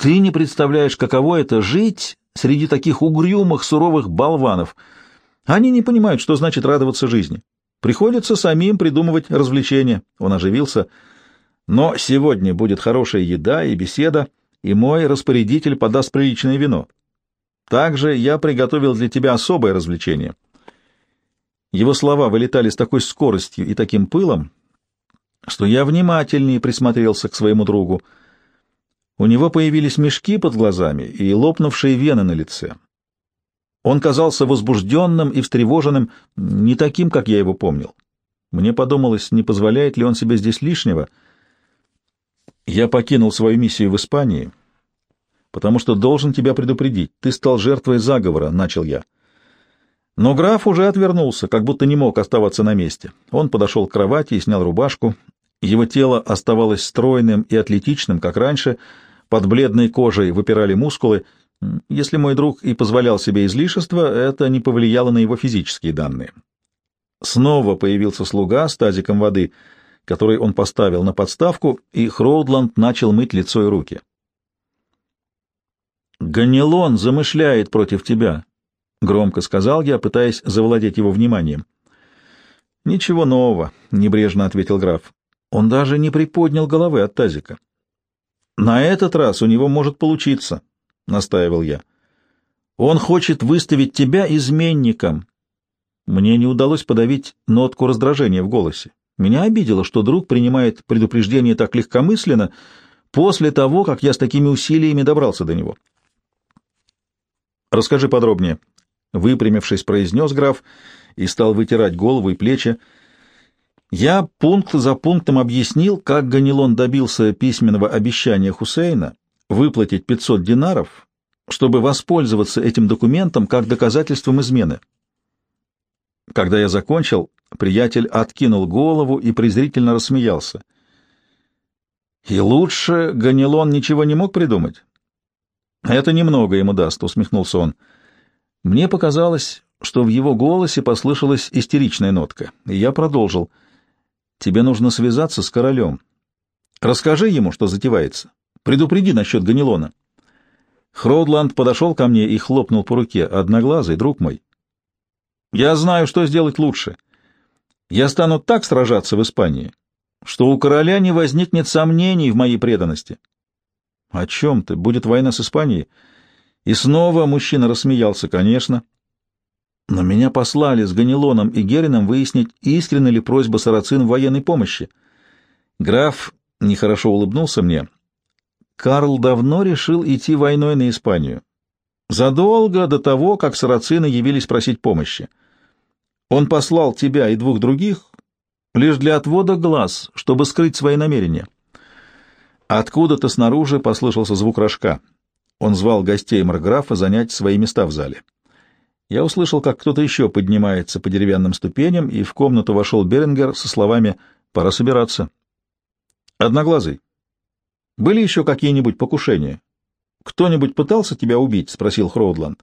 Ты не представляешь, каково это — жить среди таких угрюмых, суровых болванов. Они не понимают, что значит радоваться жизни. Приходится самим придумывать развлечения. Он оживился. Но сегодня будет хорошая еда и беседа, и мой распорядитель подаст приличное вино. Также я приготовил для тебя особое развлечение. Его слова вылетали с такой скоростью и таким пылом, что я внимательнее присмотрелся к своему другу. У него появились мешки под глазами и лопнувшие вены на лице. Он казался возбужденным и встревоженным, не таким, как я его помнил. Мне подумалось, не позволяет ли он себе здесь лишнего. Я покинул свою миссию в Испании, потому что должен тебя предупредить. Ты стал жертвой заговора, — начал я. Но граф уже отвернулся, как будто не мог оставаться на месте. Он подошел к кровати и снял рубашку. Его тело оставалось стройным и атлетичным, как раньше — под бледной кожей выпирали мускулы. Если мой друг и позволял себе излишества, это не повлияло на его физические данные. Снова появился слуга с тазиком воды, который он поставил на подставку, и Хроудланд начал мыть лицо и руки. «Ганилон замышляет против тебя», — громко сказал я, пытаясь завладеть его вниманием. «Ничего нового», — небрежно ответил граф. Он даже не приподнял головы от тазика. На этот раз у него может получиться, — настаивал я. Он хочет выставить тебя изменником. Мне не удалось подавить нотку раздражения в голосе. Меня обидело, что друг принимает предупреждение так легкомысленно после того, как я с такими усилиями добрался до него. «Расскажи подробнее», — выпрямившись, произнес граф и стал вытирать голову и плечи. Я пункт за пунктом объяснил, как Ганилон добился письменного обещания Хусейна выплатить 500 динаров, чтобы воспользоваться этим документом как доказательством измены. Когда я закончил, приятель откинул голову и презрительно рассмеялся. «И лучше Ганилон ничего не мог придумать?» «Это немного ему даст», — усмехнулся он. Мне показалось, что в его голосе послышалась истеричная нотка, и я продолжил — Тебе нужно связаться с королем. Расскажи ему, что затевается. Предупреди насчет Ганилона. Хроудланд подошел ко мне и хлопнул по руке. Одноглазый, друг мой. Я знаю, что сделать лучше. Я стану так сражаться в Испании, что у короля не возникнет сомнений в моей преданности. — О чем ты? Будет война с Испанией? И снова мужчина рассмеялся. — Конечно. — но меня послали с Ганилоном и Герином выяснить, искренна ли просьба сарацин в военной помощи. Граф нехорошо улыбнулся мне. Карл давно решил идти войной на Испанию. Задолго до того, как сарацины явились просить помощи. Он послал тебя и двух других лишь для отвода глаз, чтобы скрыть свои намерения. Откуда-то снаружи послышался звук рожка. Он звал гостей Марграфа занять свои места в зале. Я услышал, как кто-то еще поднимается по деревянным ступеням, и в комнату вошел Берингер со словами «Пора собираться». «Одноглазый, были еще какие-нибудь покушения? Кто-нибудь пытался тебя убить?» — спросил Хроудланд.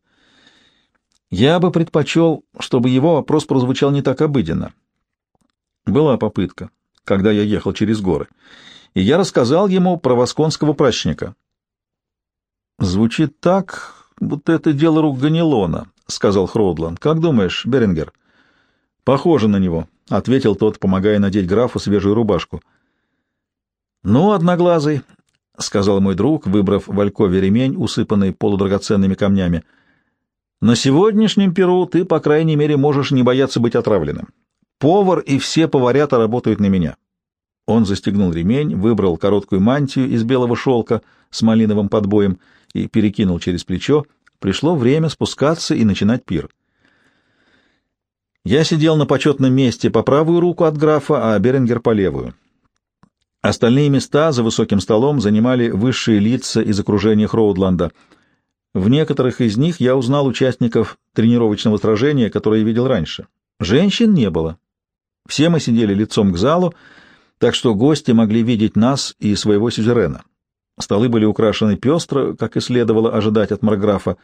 Я бы предпочел, чтобы его вопрос прозвучал не так обыденно. Была попытка, когда я ехал через горы, и я рассказал ему про восконского прачника. Звучит так, будто это дело рук Ганилона, — сказал Хроудланд. — Как думаешь, Берингер? — Похоже на него, — ответил тот, помогая надеть графу свежую рубашку. — Ну, одноглазый, — сказал мой друг, выбрав в Алькове ремень, усыпанный полудрагоценными камнями. — на сегодняшнем перу ты, по крайней мере, можешь не бояться быть отравленным. Повар и все поварята работают на меня. Он застегнул ремень, выбрал короткую мантию из белого шелка с малиновым подбоем и перекинул через плечо, Пришло время спускаться и начинать пир. Я сидел на почетном месте по правую руку от графа, а Беренгер по левую. Остальные места за высоким столом занимали высшие лица из окружения Хроудланда. В некоторых из них я узнал участников тренировочного сражения, которое видел раньше. Женщин не было. Все мы сидели лицом к залу, так что гости могли видеть нас и своего сюзерена. Столы были украшены пестро, как и следовало ожидать от Марграфа.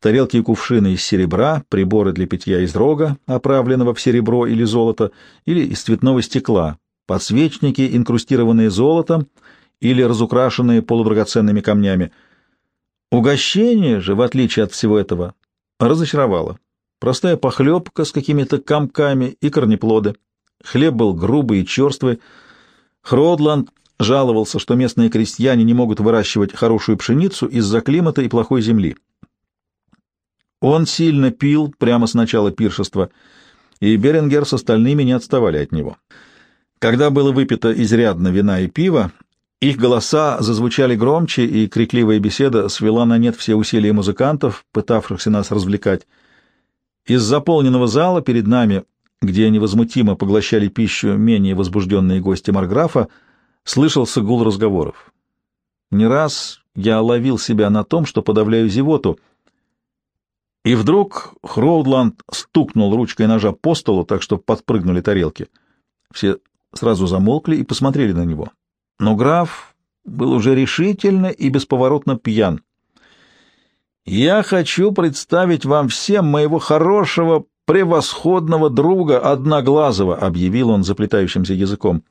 Тарелки и кувшины из серебра, приборы для питья из рога, оправленного в серебро или золото, или из цветного стекла, подсвечники, инкрустированные золотом или разукрашенные полудрагоценными камнями. Угощение же, в отличие от всего этого, разочаровало. Простая похлебка с какими-то комками и корнеплоды. Хлеб был грубый и черствый. Хродланд жаловался, что местные крестьяне не могут выращивать хорошую пшеницу из-за климата и плохой земли. Он сильно пил прямо с начала пиршества, и Беренгер с остальными не отставали от него. Когда было выпито изрядно вина и пива, их голоса зазвучали громче, и крикливая беседа свела на нет все усилия музыкантов, пытавшихся нас развлекать. Из заполненного зала перед нами, где невозмутимо поглощали пищу менее возбужденные гости Марграфа, слышался гул разговоров. Не раз я ловил себя на том, что подавляю зевоту, и вдруг Хроудланд стукнул ручкой ножа по столу, так что подпрыгнули тарелки. Все сразу замолкли и посмотрели на него. Но граф был уже решительно и бесповоротно пьян. «Я хочу представить вам всем моего хорошего, превосходного друга Одноглазого», — объявил он заплетающимся языком.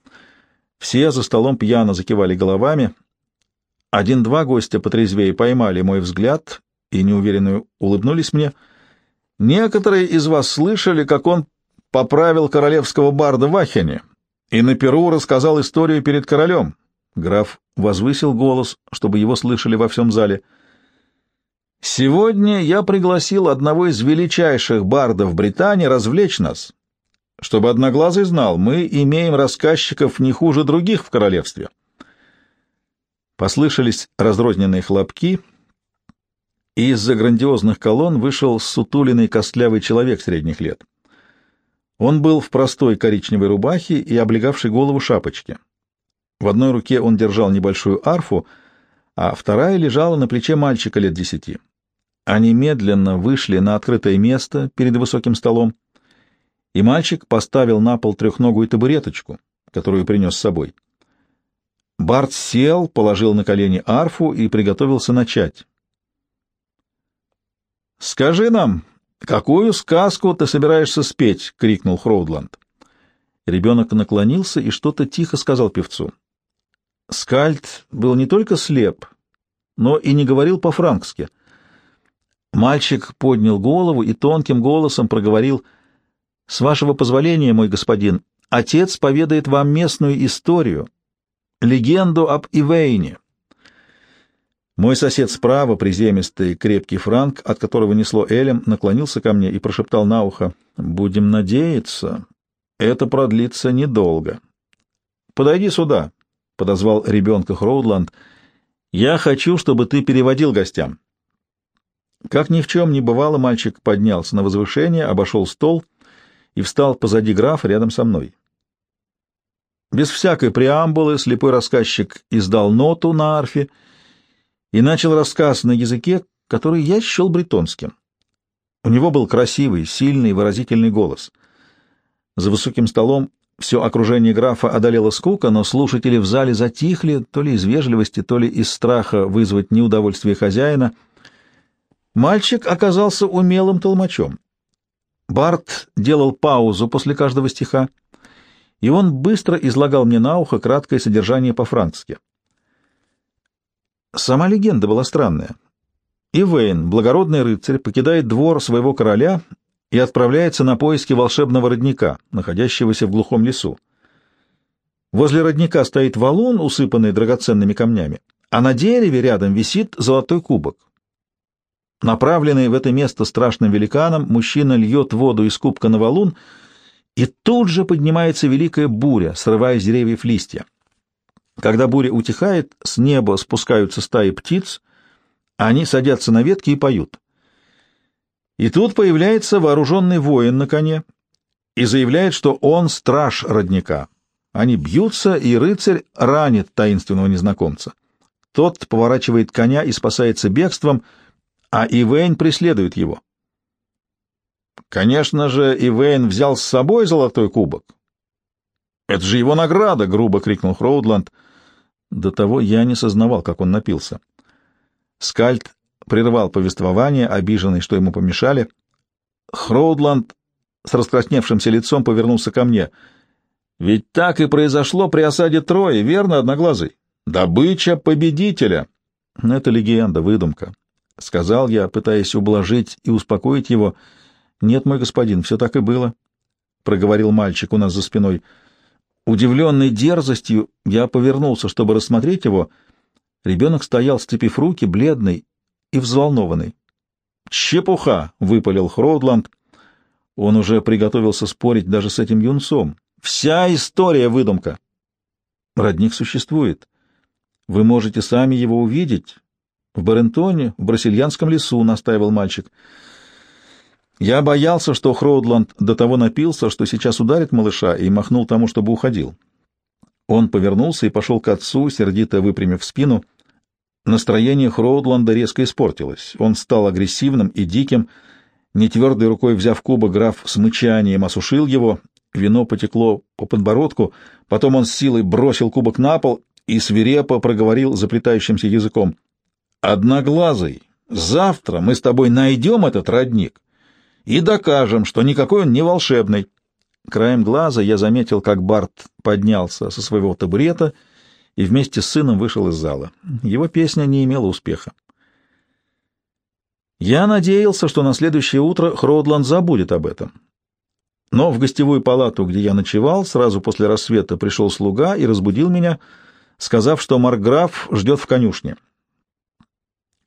Все за столом пьяно закивали головами. Один-два гостя потрезвее поймали мой взгляд и неуверенно улыбнулись мне. Некоторые из вас слышали, как он поправил королевского барда в Ахене и на Перу рассказал историю перед королем. Граф возвысил голос, чтобы его слышали во всем зале — Сегодня я пригласил одного из величайших бардов Британии развлечь нас. Чтобы Одноглазый знал, мы имеем рассказчиков не хуже других в королевстве. Послышались разрозненные хлопки, и из-за грандиозных колонн вышел сутуленный костлявый человек средних лет. Он был в простой коричневой рубахе и облегавшей голову шапочке. В одной руке он держал небольшую арфу, а вторая лежала на плече мальчика лет десяти. Они медленно вышли на открытое место перед высоким столом, и мальчик поставил на пол трехногую табуреточку, которую принес с собой. Барт сел, положил на колени арфу и приготовился начать. «Скажи нам, какую сказку ты собираешься спеть?» — крикнул Хроудланд. Ребенок наклонился и что-то тихо сказал певцу. Скальд был не только слеп, но и не говорил по-франкски — Мальчик поднял голову и тонким голосом проговорил, «С вашего позволения, мой господин, отец поведает вам местную историю, легенду об Ивейне». Мой сосед справа, приземистый крепкий франк, от которого несло Элем, наклонился ко мне и прошептал на ухо, «Будем надеяться, это продлится недолго». «Подойди сюда», — подозвал ребенка Хроудланд, — «я хочу, чтобы ты переводил гостям». Как ни в чем не бывало, мальчик поднялся на возвышение, обошел стол и встал позади графа рядом со мной. Без всякой преамбулы слепой рассказчик издал ноту на арфе и начал рассказ на языке, который я счел бретонским. У него был красивый, сильный, выразительный голос. За высоким столом все окружение графа одолело скука, но слушатели в зале затихли, то ли из вежливости, то ли из страха вызвать неудовольствие хозяина — Мальчик оказался умелым толмачом. Барт делал паузу после каждого стиха, и он быстро излагал мне на ухо краткое содержание по-французски. Сама легенда была странная. Ивейн, благородный рыцарь, покидает двор своего короля и отправляется на поиски волшебного родника, находящегося в глухом лесу. Возле родника стоит валун, усыпанный драгоценными камнями, а на дереве рядом висит золотой кубок. Направленный в это место страшным великаном, мужчина льет воду из кубка на валун, и тут же поднимается великая буря, срывая с деревьев листья. Когда буря утихает, с неба спускаются стаи птиц, они садятся на ветки и поют. И тут появляется вооруженный воин на коне и заявляет, что он страж родника. Они бьются, и рыцарь ранит таинственного незнакомца. Тот поворачивает коня и спасается бегством — а Ивейн преследует его. Конечно же, Ивейн взял с собой золотой кубок. «Это же его награда!» — грубо крикнул Хроудланд. До того я не сознавал, как он напился. Скальд прервал повествование, обиженный, что ему помешали. Хроудланд с раскрасневшимся лицом повернулся ко мне. «Ведь так и произошло при осаде Трои, верно, Одноглазый? Добыча победителя!» «Это легенда, выдумка», — сказал я, пытаясь ублажить и успокоить его. «Нет, мой господин, все так и было», — проговорил мальчик у нас за спиной. Удивленный дерзостью, я повернулся, чтобы рассмотреть его. Ребенок стоял, сцепив руки, бледный и взволнованный. «Чепуха!» — выпалил Хроудланд. Он уже приготовился спорить даже с этим юнцом. «Вся история — выдумка!» «Родник существует. Вы можете сами его увидеть. В Барентоне, в Брасильянском лесу», — настаивал мальчик. Я боялся, что Хроудланд до того напился, что сейчас ударит малыша, и махнул тому, чтобы уходил. Он повернулся и пошел к отцу, сердито выпрямив спину. Настроение Хроудланда резко испортилось. Он стал агрессивным и диким. Нетвердой рукой взяв кубок, граф с мычанием осушил его. Вино потекло по подбородку. Потом он с силой бросил кубок на пол и свирепо проговорил заплетающимся языком. «Одноглазый, завтра мы с тобой найдем этот родник и докажем, что никакой он не волшебный. Краем глаза я заметил, как Барт поднялся со своего табурета и вместе с сыном вышел из зала. Его песня не имела успеха. Я надеялся, что на следующее утро Хроудланд забудет об этом. Но в гостевую палату, где я ночевал, сразу после рассвета пришел слуга и разбудил меня, сказав, что Маркграф ждет в конюшне.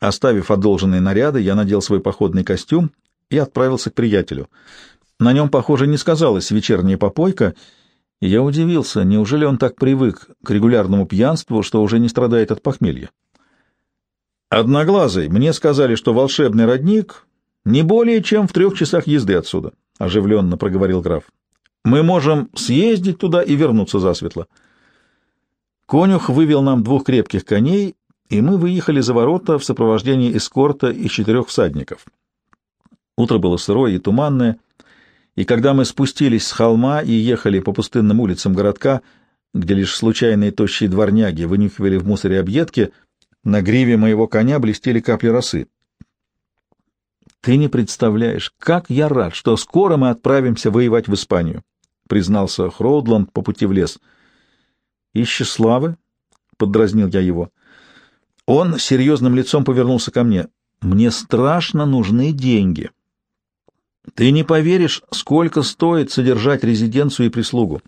Оставив одолженные наряды, я надел свой походный костюм и отправился к приятелю. На нем, похоже, не сказалась вечерняя попойка, и я удивился, неужели он так привык к регулярному пьянству, что уже не страдает от похмелья. «Одноглазый, мне сказали, что волшебный родник не более чем в трех часах езды отсюда», — оживленно проговорил граф. «Мы можем съездить туда и вернуться засветло». Конюх вывел нам двух крепких коней, и мы выехали за ворота в сопровождении эскорта из четырех всадников. Утро было сырое и туманное, и когда мы спустились с холма и ехали по пустынным улицам городка, где лишь случайные тощие дворняги вынюхивали в мусоре объедки, на гриве моего коня блестели капли росы. «Ты не представляешь, как я рад, что скоро мы отправимся воевать в Испанию», — признался Хроудланд по пути в лес. «Ищешь славы?» — поддразнил я его. Он серьезным лицом повернулся ко мне. «Мне страшно нужны деньги». Ты не поверишь, сколько стоит содержать резиденцию и прислугу.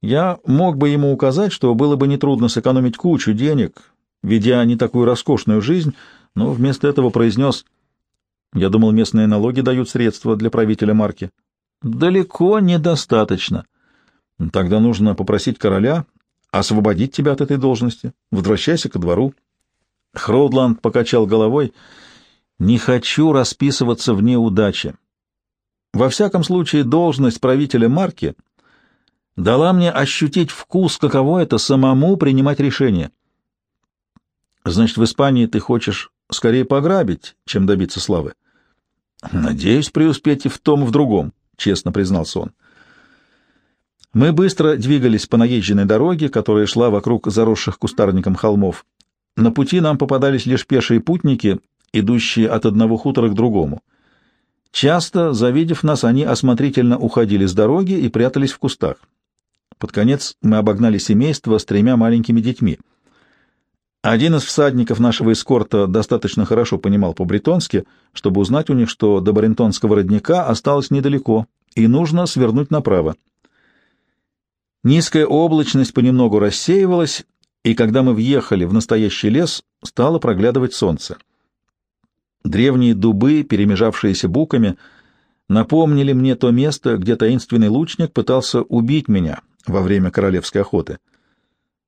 Я мог бы ему указать, что было бы нетрудно сэкономить кучу денег, ведя не такую роскошную жизнь, но вместо этого произнес, «Я думал, местные налоги дают средства для правителя марки». «Далеко недостаточно. Тогда нужно попросить короля освободить тебя от этой должности. Возвращайся ко двору». Хроудланд покачал головой, — не хочу расписываться в неудаче. Во всяком случае, должность правителя марки дала мне ощутить вкус, каково это самому принимать решения. Значит, в Испании ты хочешь скорее пограбить, чем добиться славы? Надеюсь преуспеть и в том, и в другом, честно признался он. Мы быстро двигались по наезженной дороге, которая шла вокруг заросших кустарником холмов. На пути нам попадались лишь пешие путники, идущие от одного хутора к другому. Часто, завидев нас, они осмотрительно уходили с дороги и прятались в кустах. Под конец мы обогнали семейство с тремя маленькими детьми. Один из всадников нашего эскорта достаточно хорошо понимал по-бретонски, чтобы узнать у них, что до Барентонского родника осталось недалеко, и нужно свернуть направо. Низкая облачность понемногу рассеивалась, и когда мы въехали в настоящий лес, стало проглядывать солнце. Древние дубы, перемежавшиеся буками, напомнили мне то место, где таинственный лучник пытался убить меня во время королевской охоты.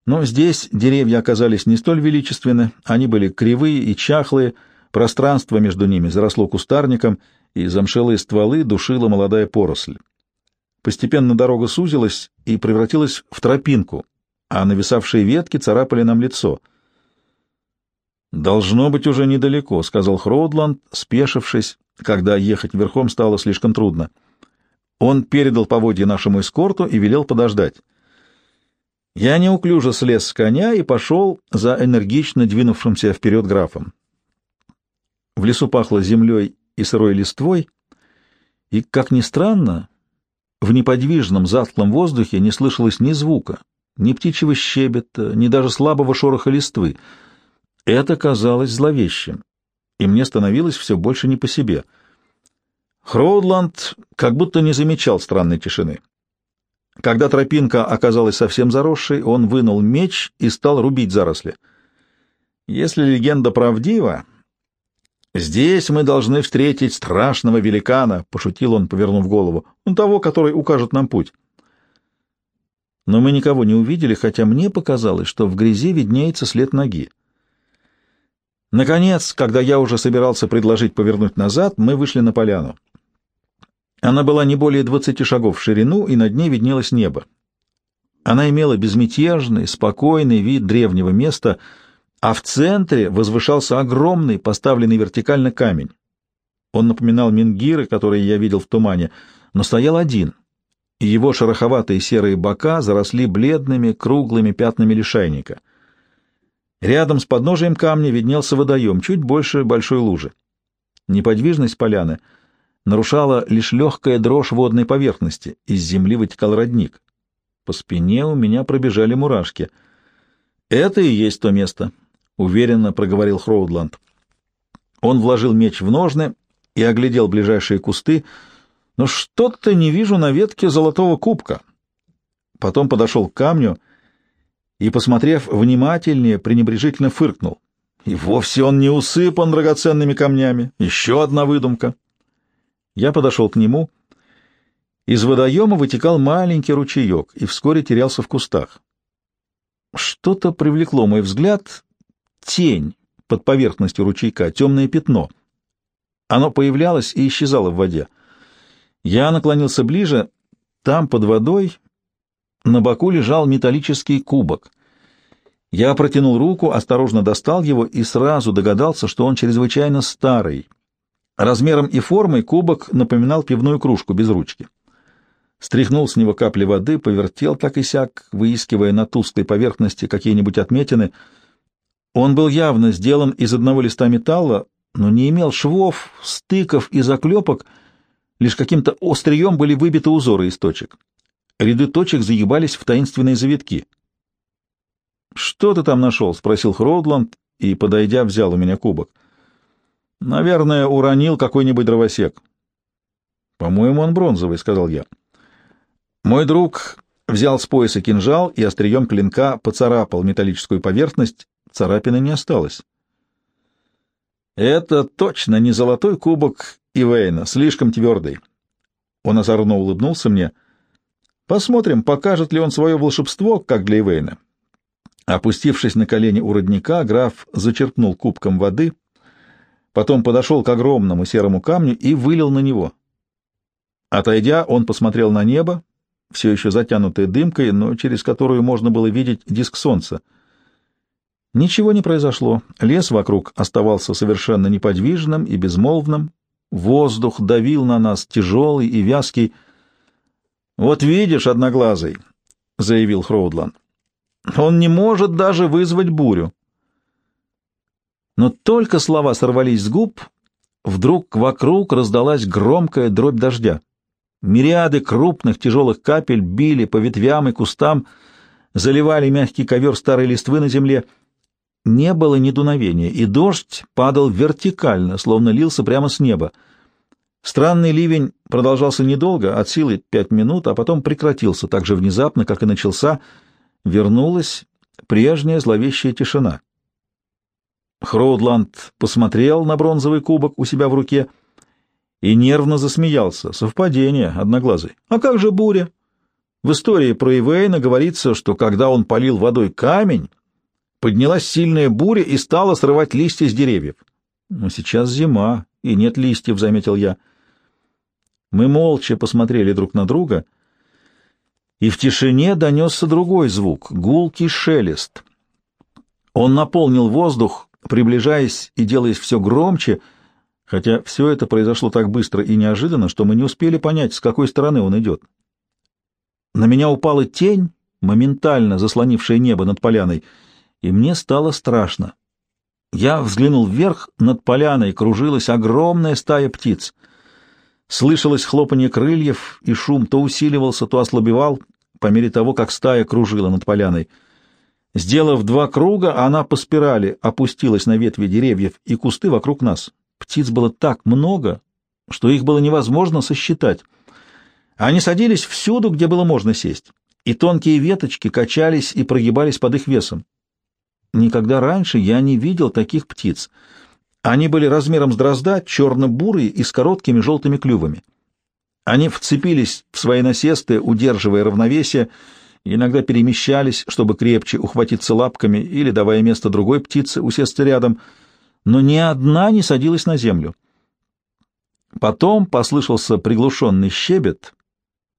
Но здесь деревья оказались не столь величественны, они были кривые и чахлые, пространство между ними заросло кустарником, и замшелые стволы душила молодая поросль. Постепенно дорога сузилась и превратилась в тропинку, а нависавшие ветки царапали нам лицо — «Должно быть уже недалеко», — сказал Хроудланд, спешившись, когда ехать верхом стало слишком трудно. Он передал поводье нашему эскорту и велел подождать. Я неуклюже слез с коня и пошел за энергично двинувшимся вперед графом. В лесу пахло землей и сырой листвой, и, как ни странно, в неподвижном затхлом воздухе не слышалось ни звука, ни птичьего щебета, ни даже слабого шороха листвы. Это казалось зловещим, и мне становилось все больше не по себе. Хроудланд как будто не замечал странной тишины. Когда тропинка оказалась совсем заросшей, он вынул меч и стал рубить заросли. Если легенда правдива, здесь мы должны встретить страшного великана, — пошутил он, повернув голову, — того, который укажет нам путь. Но мы никого не увидели, хотя мне показалось, что в грязи виднеется след ноги. Наконец, когда я уже собирался предложить повернуть назад, мы вышли на поляну. Она была не более двадцати шагов в ширину, и над ней виднелось небо. Она имела безмятежный, спокойный вид древнего места, а в центре возвышался огромный, поставленный вертикально камень. Он напоминал мингиры, которые я видел в тумане, но стоял один, и его шероховатые серые бока заросли бледными, круглыми пятнами лишайника. Рядом с подножием камня виднелся водоем, чуть больше большой лужи. Неподвижность поляны — нарушала лишь легкая дрожь водной поверхности, из земли вытекал родник. По спине у меня пробежали мурашки. «Это и есть то место», — уверенно проговорил Хроудланд. Он вложил меч в ножны и оглядел ближайшие кусты, но что-то не вижу на ветке золотого кубка. Потом подошел к камню и, посмотрев внимательнее, пренебрежительно фыркнул. И вовсе он не усыпан драгоценными камнями. Еще одна выдумка. Я подошел к нему. Из водоема вытекал маленький ручеек и вскоре терялся в кустах. Что-то привлекло мой взгляд. Тень под поверхностью ручейка, темное пятно. Оно появлялось и исчезало в воде. Я наклонился ближе. Там, под водой, на боку лежал металлический кубок. Я протянул руку, осторожно достал его и сразу догадался, что он чрезвычайно старый, Размером и формой кубок напоминал пивную кружку без ручки. Стряхнул с него капли воды, повертел так и сяк, выискивая на тусклой поверхности какие-нибудь отметины. Он был явно сделан из одного листа металла, но не имел швов, стыков и заклепок, лишь каким-то острием были выбиты узоры из точек. Ряды точек загибались в таинственные завитки. «Что ты там нашел?» — спросил Хроудланд и, подойдя, взял у меня кубок. — Наверное, уронил какой-нибудь дровосек. По-моему, он бронзовый, сказал я. Мой друг взял с пояса кинжал и острием клинка поцарапал металлическую поверхность. Царапины не осталось. Это точно не золотой кубок Ивейна, слишком твердый. Он озорно улыбнулся мне. Посмотрим, покажет ли он свое волшебство, как для Ивейна. Опустившись на колени у родника, граф зачерпнул кубком воды — потом подошел к огромному серому камню и вылил на него. Отойдя, он посмотрел на небо, все еще затянутое дымкой, но через которую можно было видеть диск солнца. Ничего не произошло. Лес вокруг оставался совершенно неподвижным и безмолвным. Воздух давил на нас тяжелый и вязкий. «Вот видишь, одноглазый», — заявил Хроудлан, — «он не может даже вызвать бурю». Но только слова сорвались с губ, вдруг вокруг раздалась громкая дробь дождя. Мириады крупных тяжелых капель били по ветвям и кустам, заливали мягкий ковер старой листвы на земле. Не было ни дуновения, и дождь падал вертикально, словно лился прямо с неба. Странный ливень продолжался недолго, от силы пять минут, а потом прекратился так же внезапно, как и начался. Вернулась прежняя зловещая тишина. Хроудланд посмотрел на бронзовый кубок у себя в руке и нервно засмеялся. Совпадение, одноглазый. А как же буря? В истории про Ивейна говорится, что когда он полил водой камень, поднялась сильная буря и стала срывать листья с деревьев. Но сейчас зима, и нет листьев, — заметил я. Мы молча посмотрели друг на друга, и в тишине донесся другой звук — гулкий шелест. Он наполнил воздух, приближаясь и делаясь все громче, хотя все это произошло так быстро и неожиданно, что мы не успели понять, с какой стороны он идет. На меня упала тень, моментально заслонившая небо над поляной, и мне стало страшно. Я взглянул вверх, над поляной кружилась огромная стая птиц. Слышалось хлопанье крыльев, и шум то усиливался, то ослабевал по мере того, как стая кружила над поляной. Сделав два круга, она по спирали опустилась на ветви деревьев и кусты вокруг нас. Птиц было так много, что их было невозможно сосчитать. Они садились всюду, где было можно сесть, и тонкие веточки качались и прогибались под их весом. Никогда раньше я не видел таких птиц. Они были размером с дрозда, черно-бурые и с короткими желтыми клювами. Они вцепились в свои насесты, удерживая равновесие, иногда перемещались, чтобы крепче ухватиться лапками или давая место другой птице усесться рядом, но ни одна не садилась на землю. Потом послышался приглушенный щебет,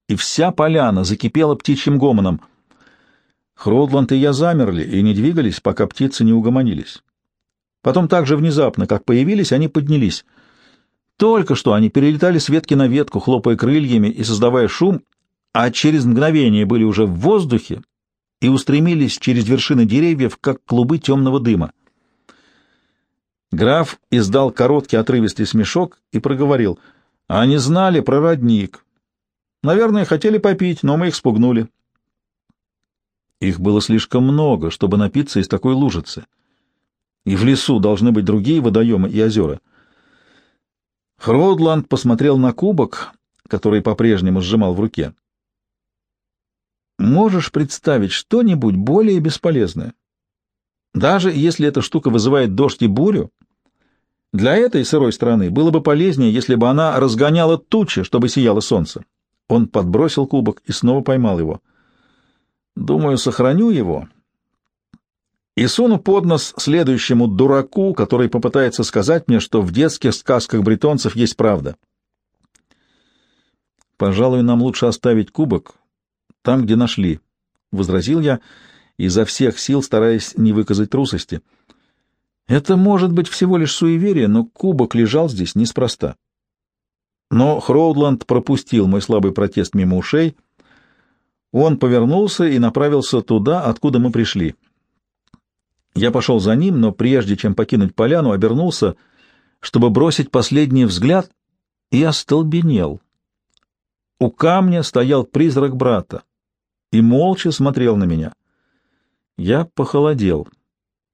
и вся поляна закипела птичьим гомоном. Хродланд и я замерли и не двигались, пока птицы не угомонились. Потом так же внезапно, как появились, они поднялись. Только что они перелетали с ветки на ветку, хлопая крыльями и создавая шум, а через мгновение были уже в воздухе и устремились через вершины деревьев, как клубы темного дыма. Граф издал короткий отрывистый смешок и проговорил. «Они знали про родник, Наверное, хотели попить, но мы их спугнули. Их было слишком много, чтобы напиться из такой лужицы. И в лесу должны быть другие водоемы и озера. Хродланд посмотрел на кубок, который по-прежнему сжимал в руке. Можешь представить что-нибудь более бесполезное? Даже если эта штука вызывает дождь и бурю, для этой сырой страны было бы полезнее, если бы она разгоняла тучи, чтобы сияло солнце. Он подбросил кубок и снова поймал его. Думаю, сохраню его и суну под нос следующему дураку, который попытается сказать мне, что в детских сказках бретонцев есть правда. Пожалуй, нам лучше оставить кубок там, где нашли, — возразил я, изо всех сил стараясь не выказать трусости. Это может быть всего лишь суеверие, но кубок лежал здесь неспроста. Но Хроудланд пропустил мой слабый протест мимо ушей. Он повернулся и направился туда, откуда мы пришли. Я пошел за ним, но прежде чем покинуть поляну, обернулся, чтобы бросить последний взгляд, и остолбенел. У камня стоял призрак брата и молча смотрел на меня. Я похолодел.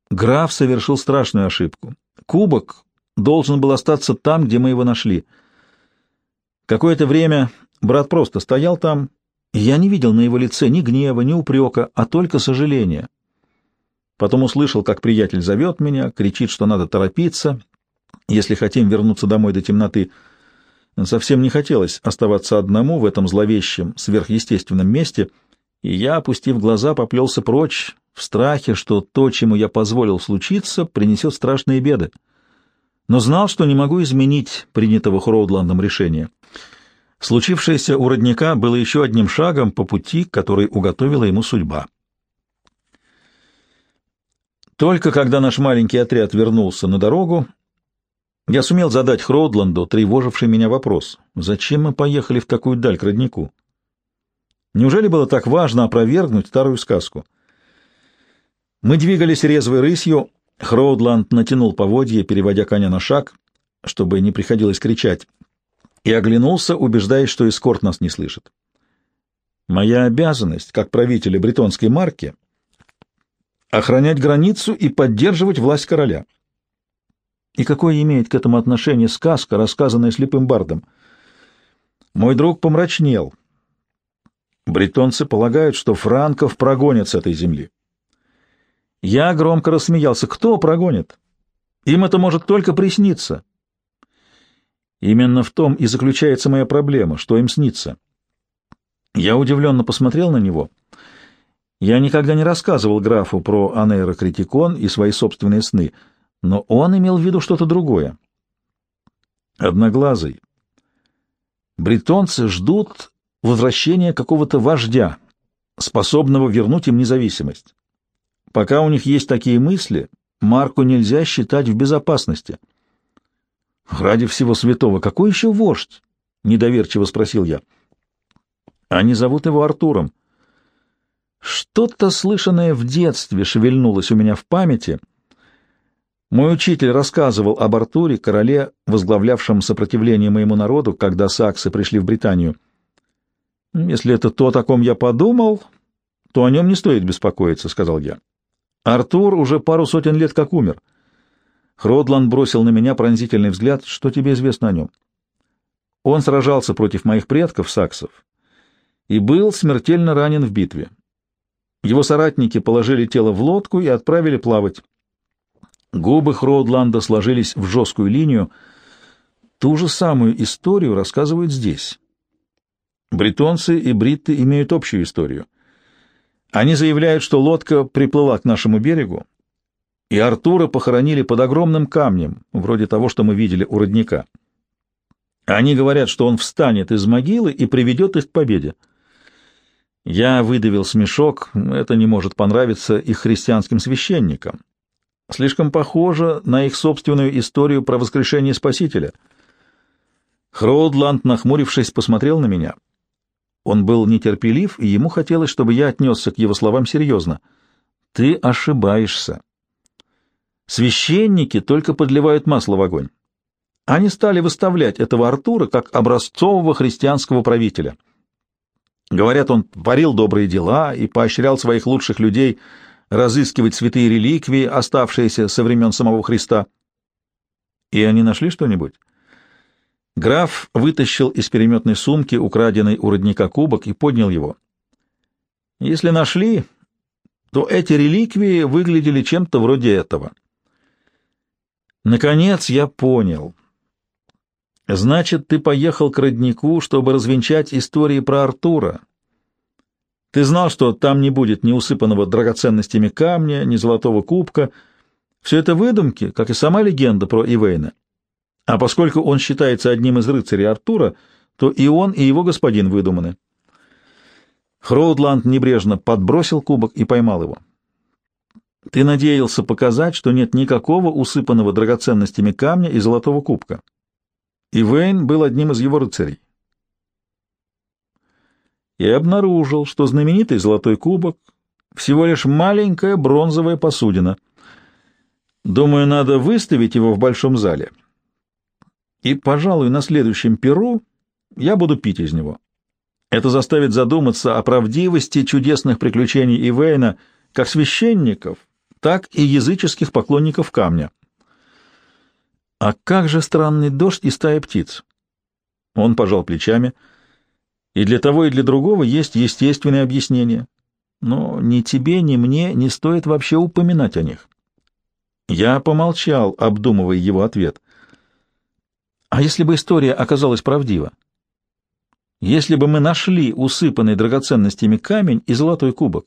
Граф совершил страшную ошибку. Кубок должен был остаться там, где мы его нашли — Какое-то время брат просто стоял там, и я не видел на его лице ни гнева, ни упрека, а только сожаления. Потом услышал, как приятель зовет меня, кричит, что надо торопиться, если хотим вернуться домой до темноты. Совсем не хотелось оставаться одному в этом зловещем, сверхъестественном месте, и я, опустив глаза, поплелся прочь, в страхе, что то, чему я позволил случиться, принесет страшные беды. Но знал, что не могу изменить принятого Хроудландом решения. Случившееся у родника было еще одним шагом по пути, который уготовила ему судьба. Только когда наш маленький отряд вернулся на дорогу, я сумел задать Хродланду тревоживший меня вопрос. Зачем мы поехали в такую даль к роднику? Неужели было так важно опровергнуть старую сказку? Мы двигались резвой рысью, Хроудланд натянул поводье, переводя коня на шаг, чтобы не приходилось кричать и оглянулся, убеждаясь, что эскорт нас не слышит. Моя обязанность, как правителя бретонской марки, охранять границу и поддерживать власть короля. И какое имеет к этому отношение сказка, рассказанная слепым бардом? Мой друг помрачнел. Бретонцы полагают, что франков прогонят с этой земли. Я громко рассмеялся. Кто прогонит? Им это может только присниться. Именно в том и заключается моя проблема, что им снится. Я удивленно посмотрел на него. Я никогда не рассказывал графу про анейрокритикон и свои собственные сны, но он имел в виду что-то другое. Одноглазый. Бретонцы ждут возвращения какого-то вождя, способного вернуть им независимость. Пока у них есть такие мысли, Марку нельзя считать в безопасности. Ради всего святого, какой еще вождь? Недоверчиво спросил я. Они зовут его Артуром. Что-то слышанное в детстве шевельнулось у меня в памяти. Мой учитель рассказывал об Артуре, короле, возглавлявшем сопротивление моему народу, когда саксы пришли в Британию. Если это то, о ком я подумал, то о нем не стоит беспокоиться, — сказал я. Артур уже пару сотен лет как умер. Хродланд бросил на меня пронзительный взгляд. Что тебе известно о нем? Он сражался против моих предков, саксов, и был смертельно ранен в битве. Его соратники положили тело в лодку и отправили плавать. Губы Хроудланда сложились в жесткую линию. Ту же самую историю рассказывают здесь. Бретонцы и бритты имеют общую историю. Они заявляют, что лодка приплыла к нашему берегу, и Артура похоронили под огромным камнем, вроде того, что мы видели у родника. Они говорят, что он встанет из могилы и приведет их к победе. Я выдавил смешок, это не может понравиться их христианским священникам. Слишком похоже на их собственную историю про воскрешение Спасителя. Хроудланд, нахмурившись, посмотрел на меня. Он был нетерпелив, и ему хотелось, чтобы я отнесся к его словам серьезно. «Ты ошибаешься. Священники только подливают масло в огонь. Они стали выставлять этого Артура как образцового христианского правителя». Говорят, он творил добрые дела и поощрял своих лучших людей разыскивать святые реликвии, оставшиеся со времен самого Христа. И они нашли что-нибудь? Граф вытащил из переметной сумки украденный у родника кубок и поднял его. Если нашли, то эти реликвии выглядели чем-то вроде этого. Наконец я понял. Значит, ты поехал к роднику, чтобы развенчать истории про Артура. Ты знал, что там не будет ни усыпанного драгоценностями камня, ни золотого кубка. Все это выдумки, как и сама легенда про Ивейна. А поскольку он считается одним из рыцарей Артура, то и он, и его господин выдуманы. Хроудланд небрежно подбросил кубок и поймал его. Ты надеялся показать, что нет никакого усыпанного драгоценностями камня и золотого кубка. И Вейн был одним из его рыцарей. И обнаружил, что знаменитый золотой кубок — всего лишь маленькая бронзовая посудина. Думаю, надо выставить его в большом зале. И, пожалуй, на следующем перу я буду пить из него. Это заставит задуматься о правдивости чудесных приключений Ивейна как священников, так и языческих поклонников камня. А как же странный дождь и стая птиц? Он пожал плечами. И для того, и для другого есть естественное объяснение. Но ни тебе, ни мне не стоит вообще упоминать о них. Я помолчал, обдумывая его ответ. А если бы история оказалась правдива? Если бы мы нашли усыпанный драгоценностями камень и золотой кубок?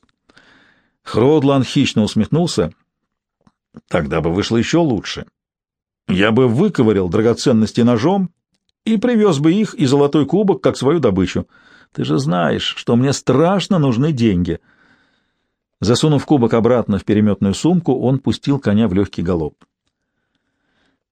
Хродлан хищно усмехнулся. Тогда бы вышло еще лучше. Я бы выковырял драгоценности ножом и привез бы их и золотой кубок как свою добычу. Ты же знаешь, что мне страшно нужны деньги. Засунув кубок обратно в переметную сумку, он пустил коня в легкий галоп.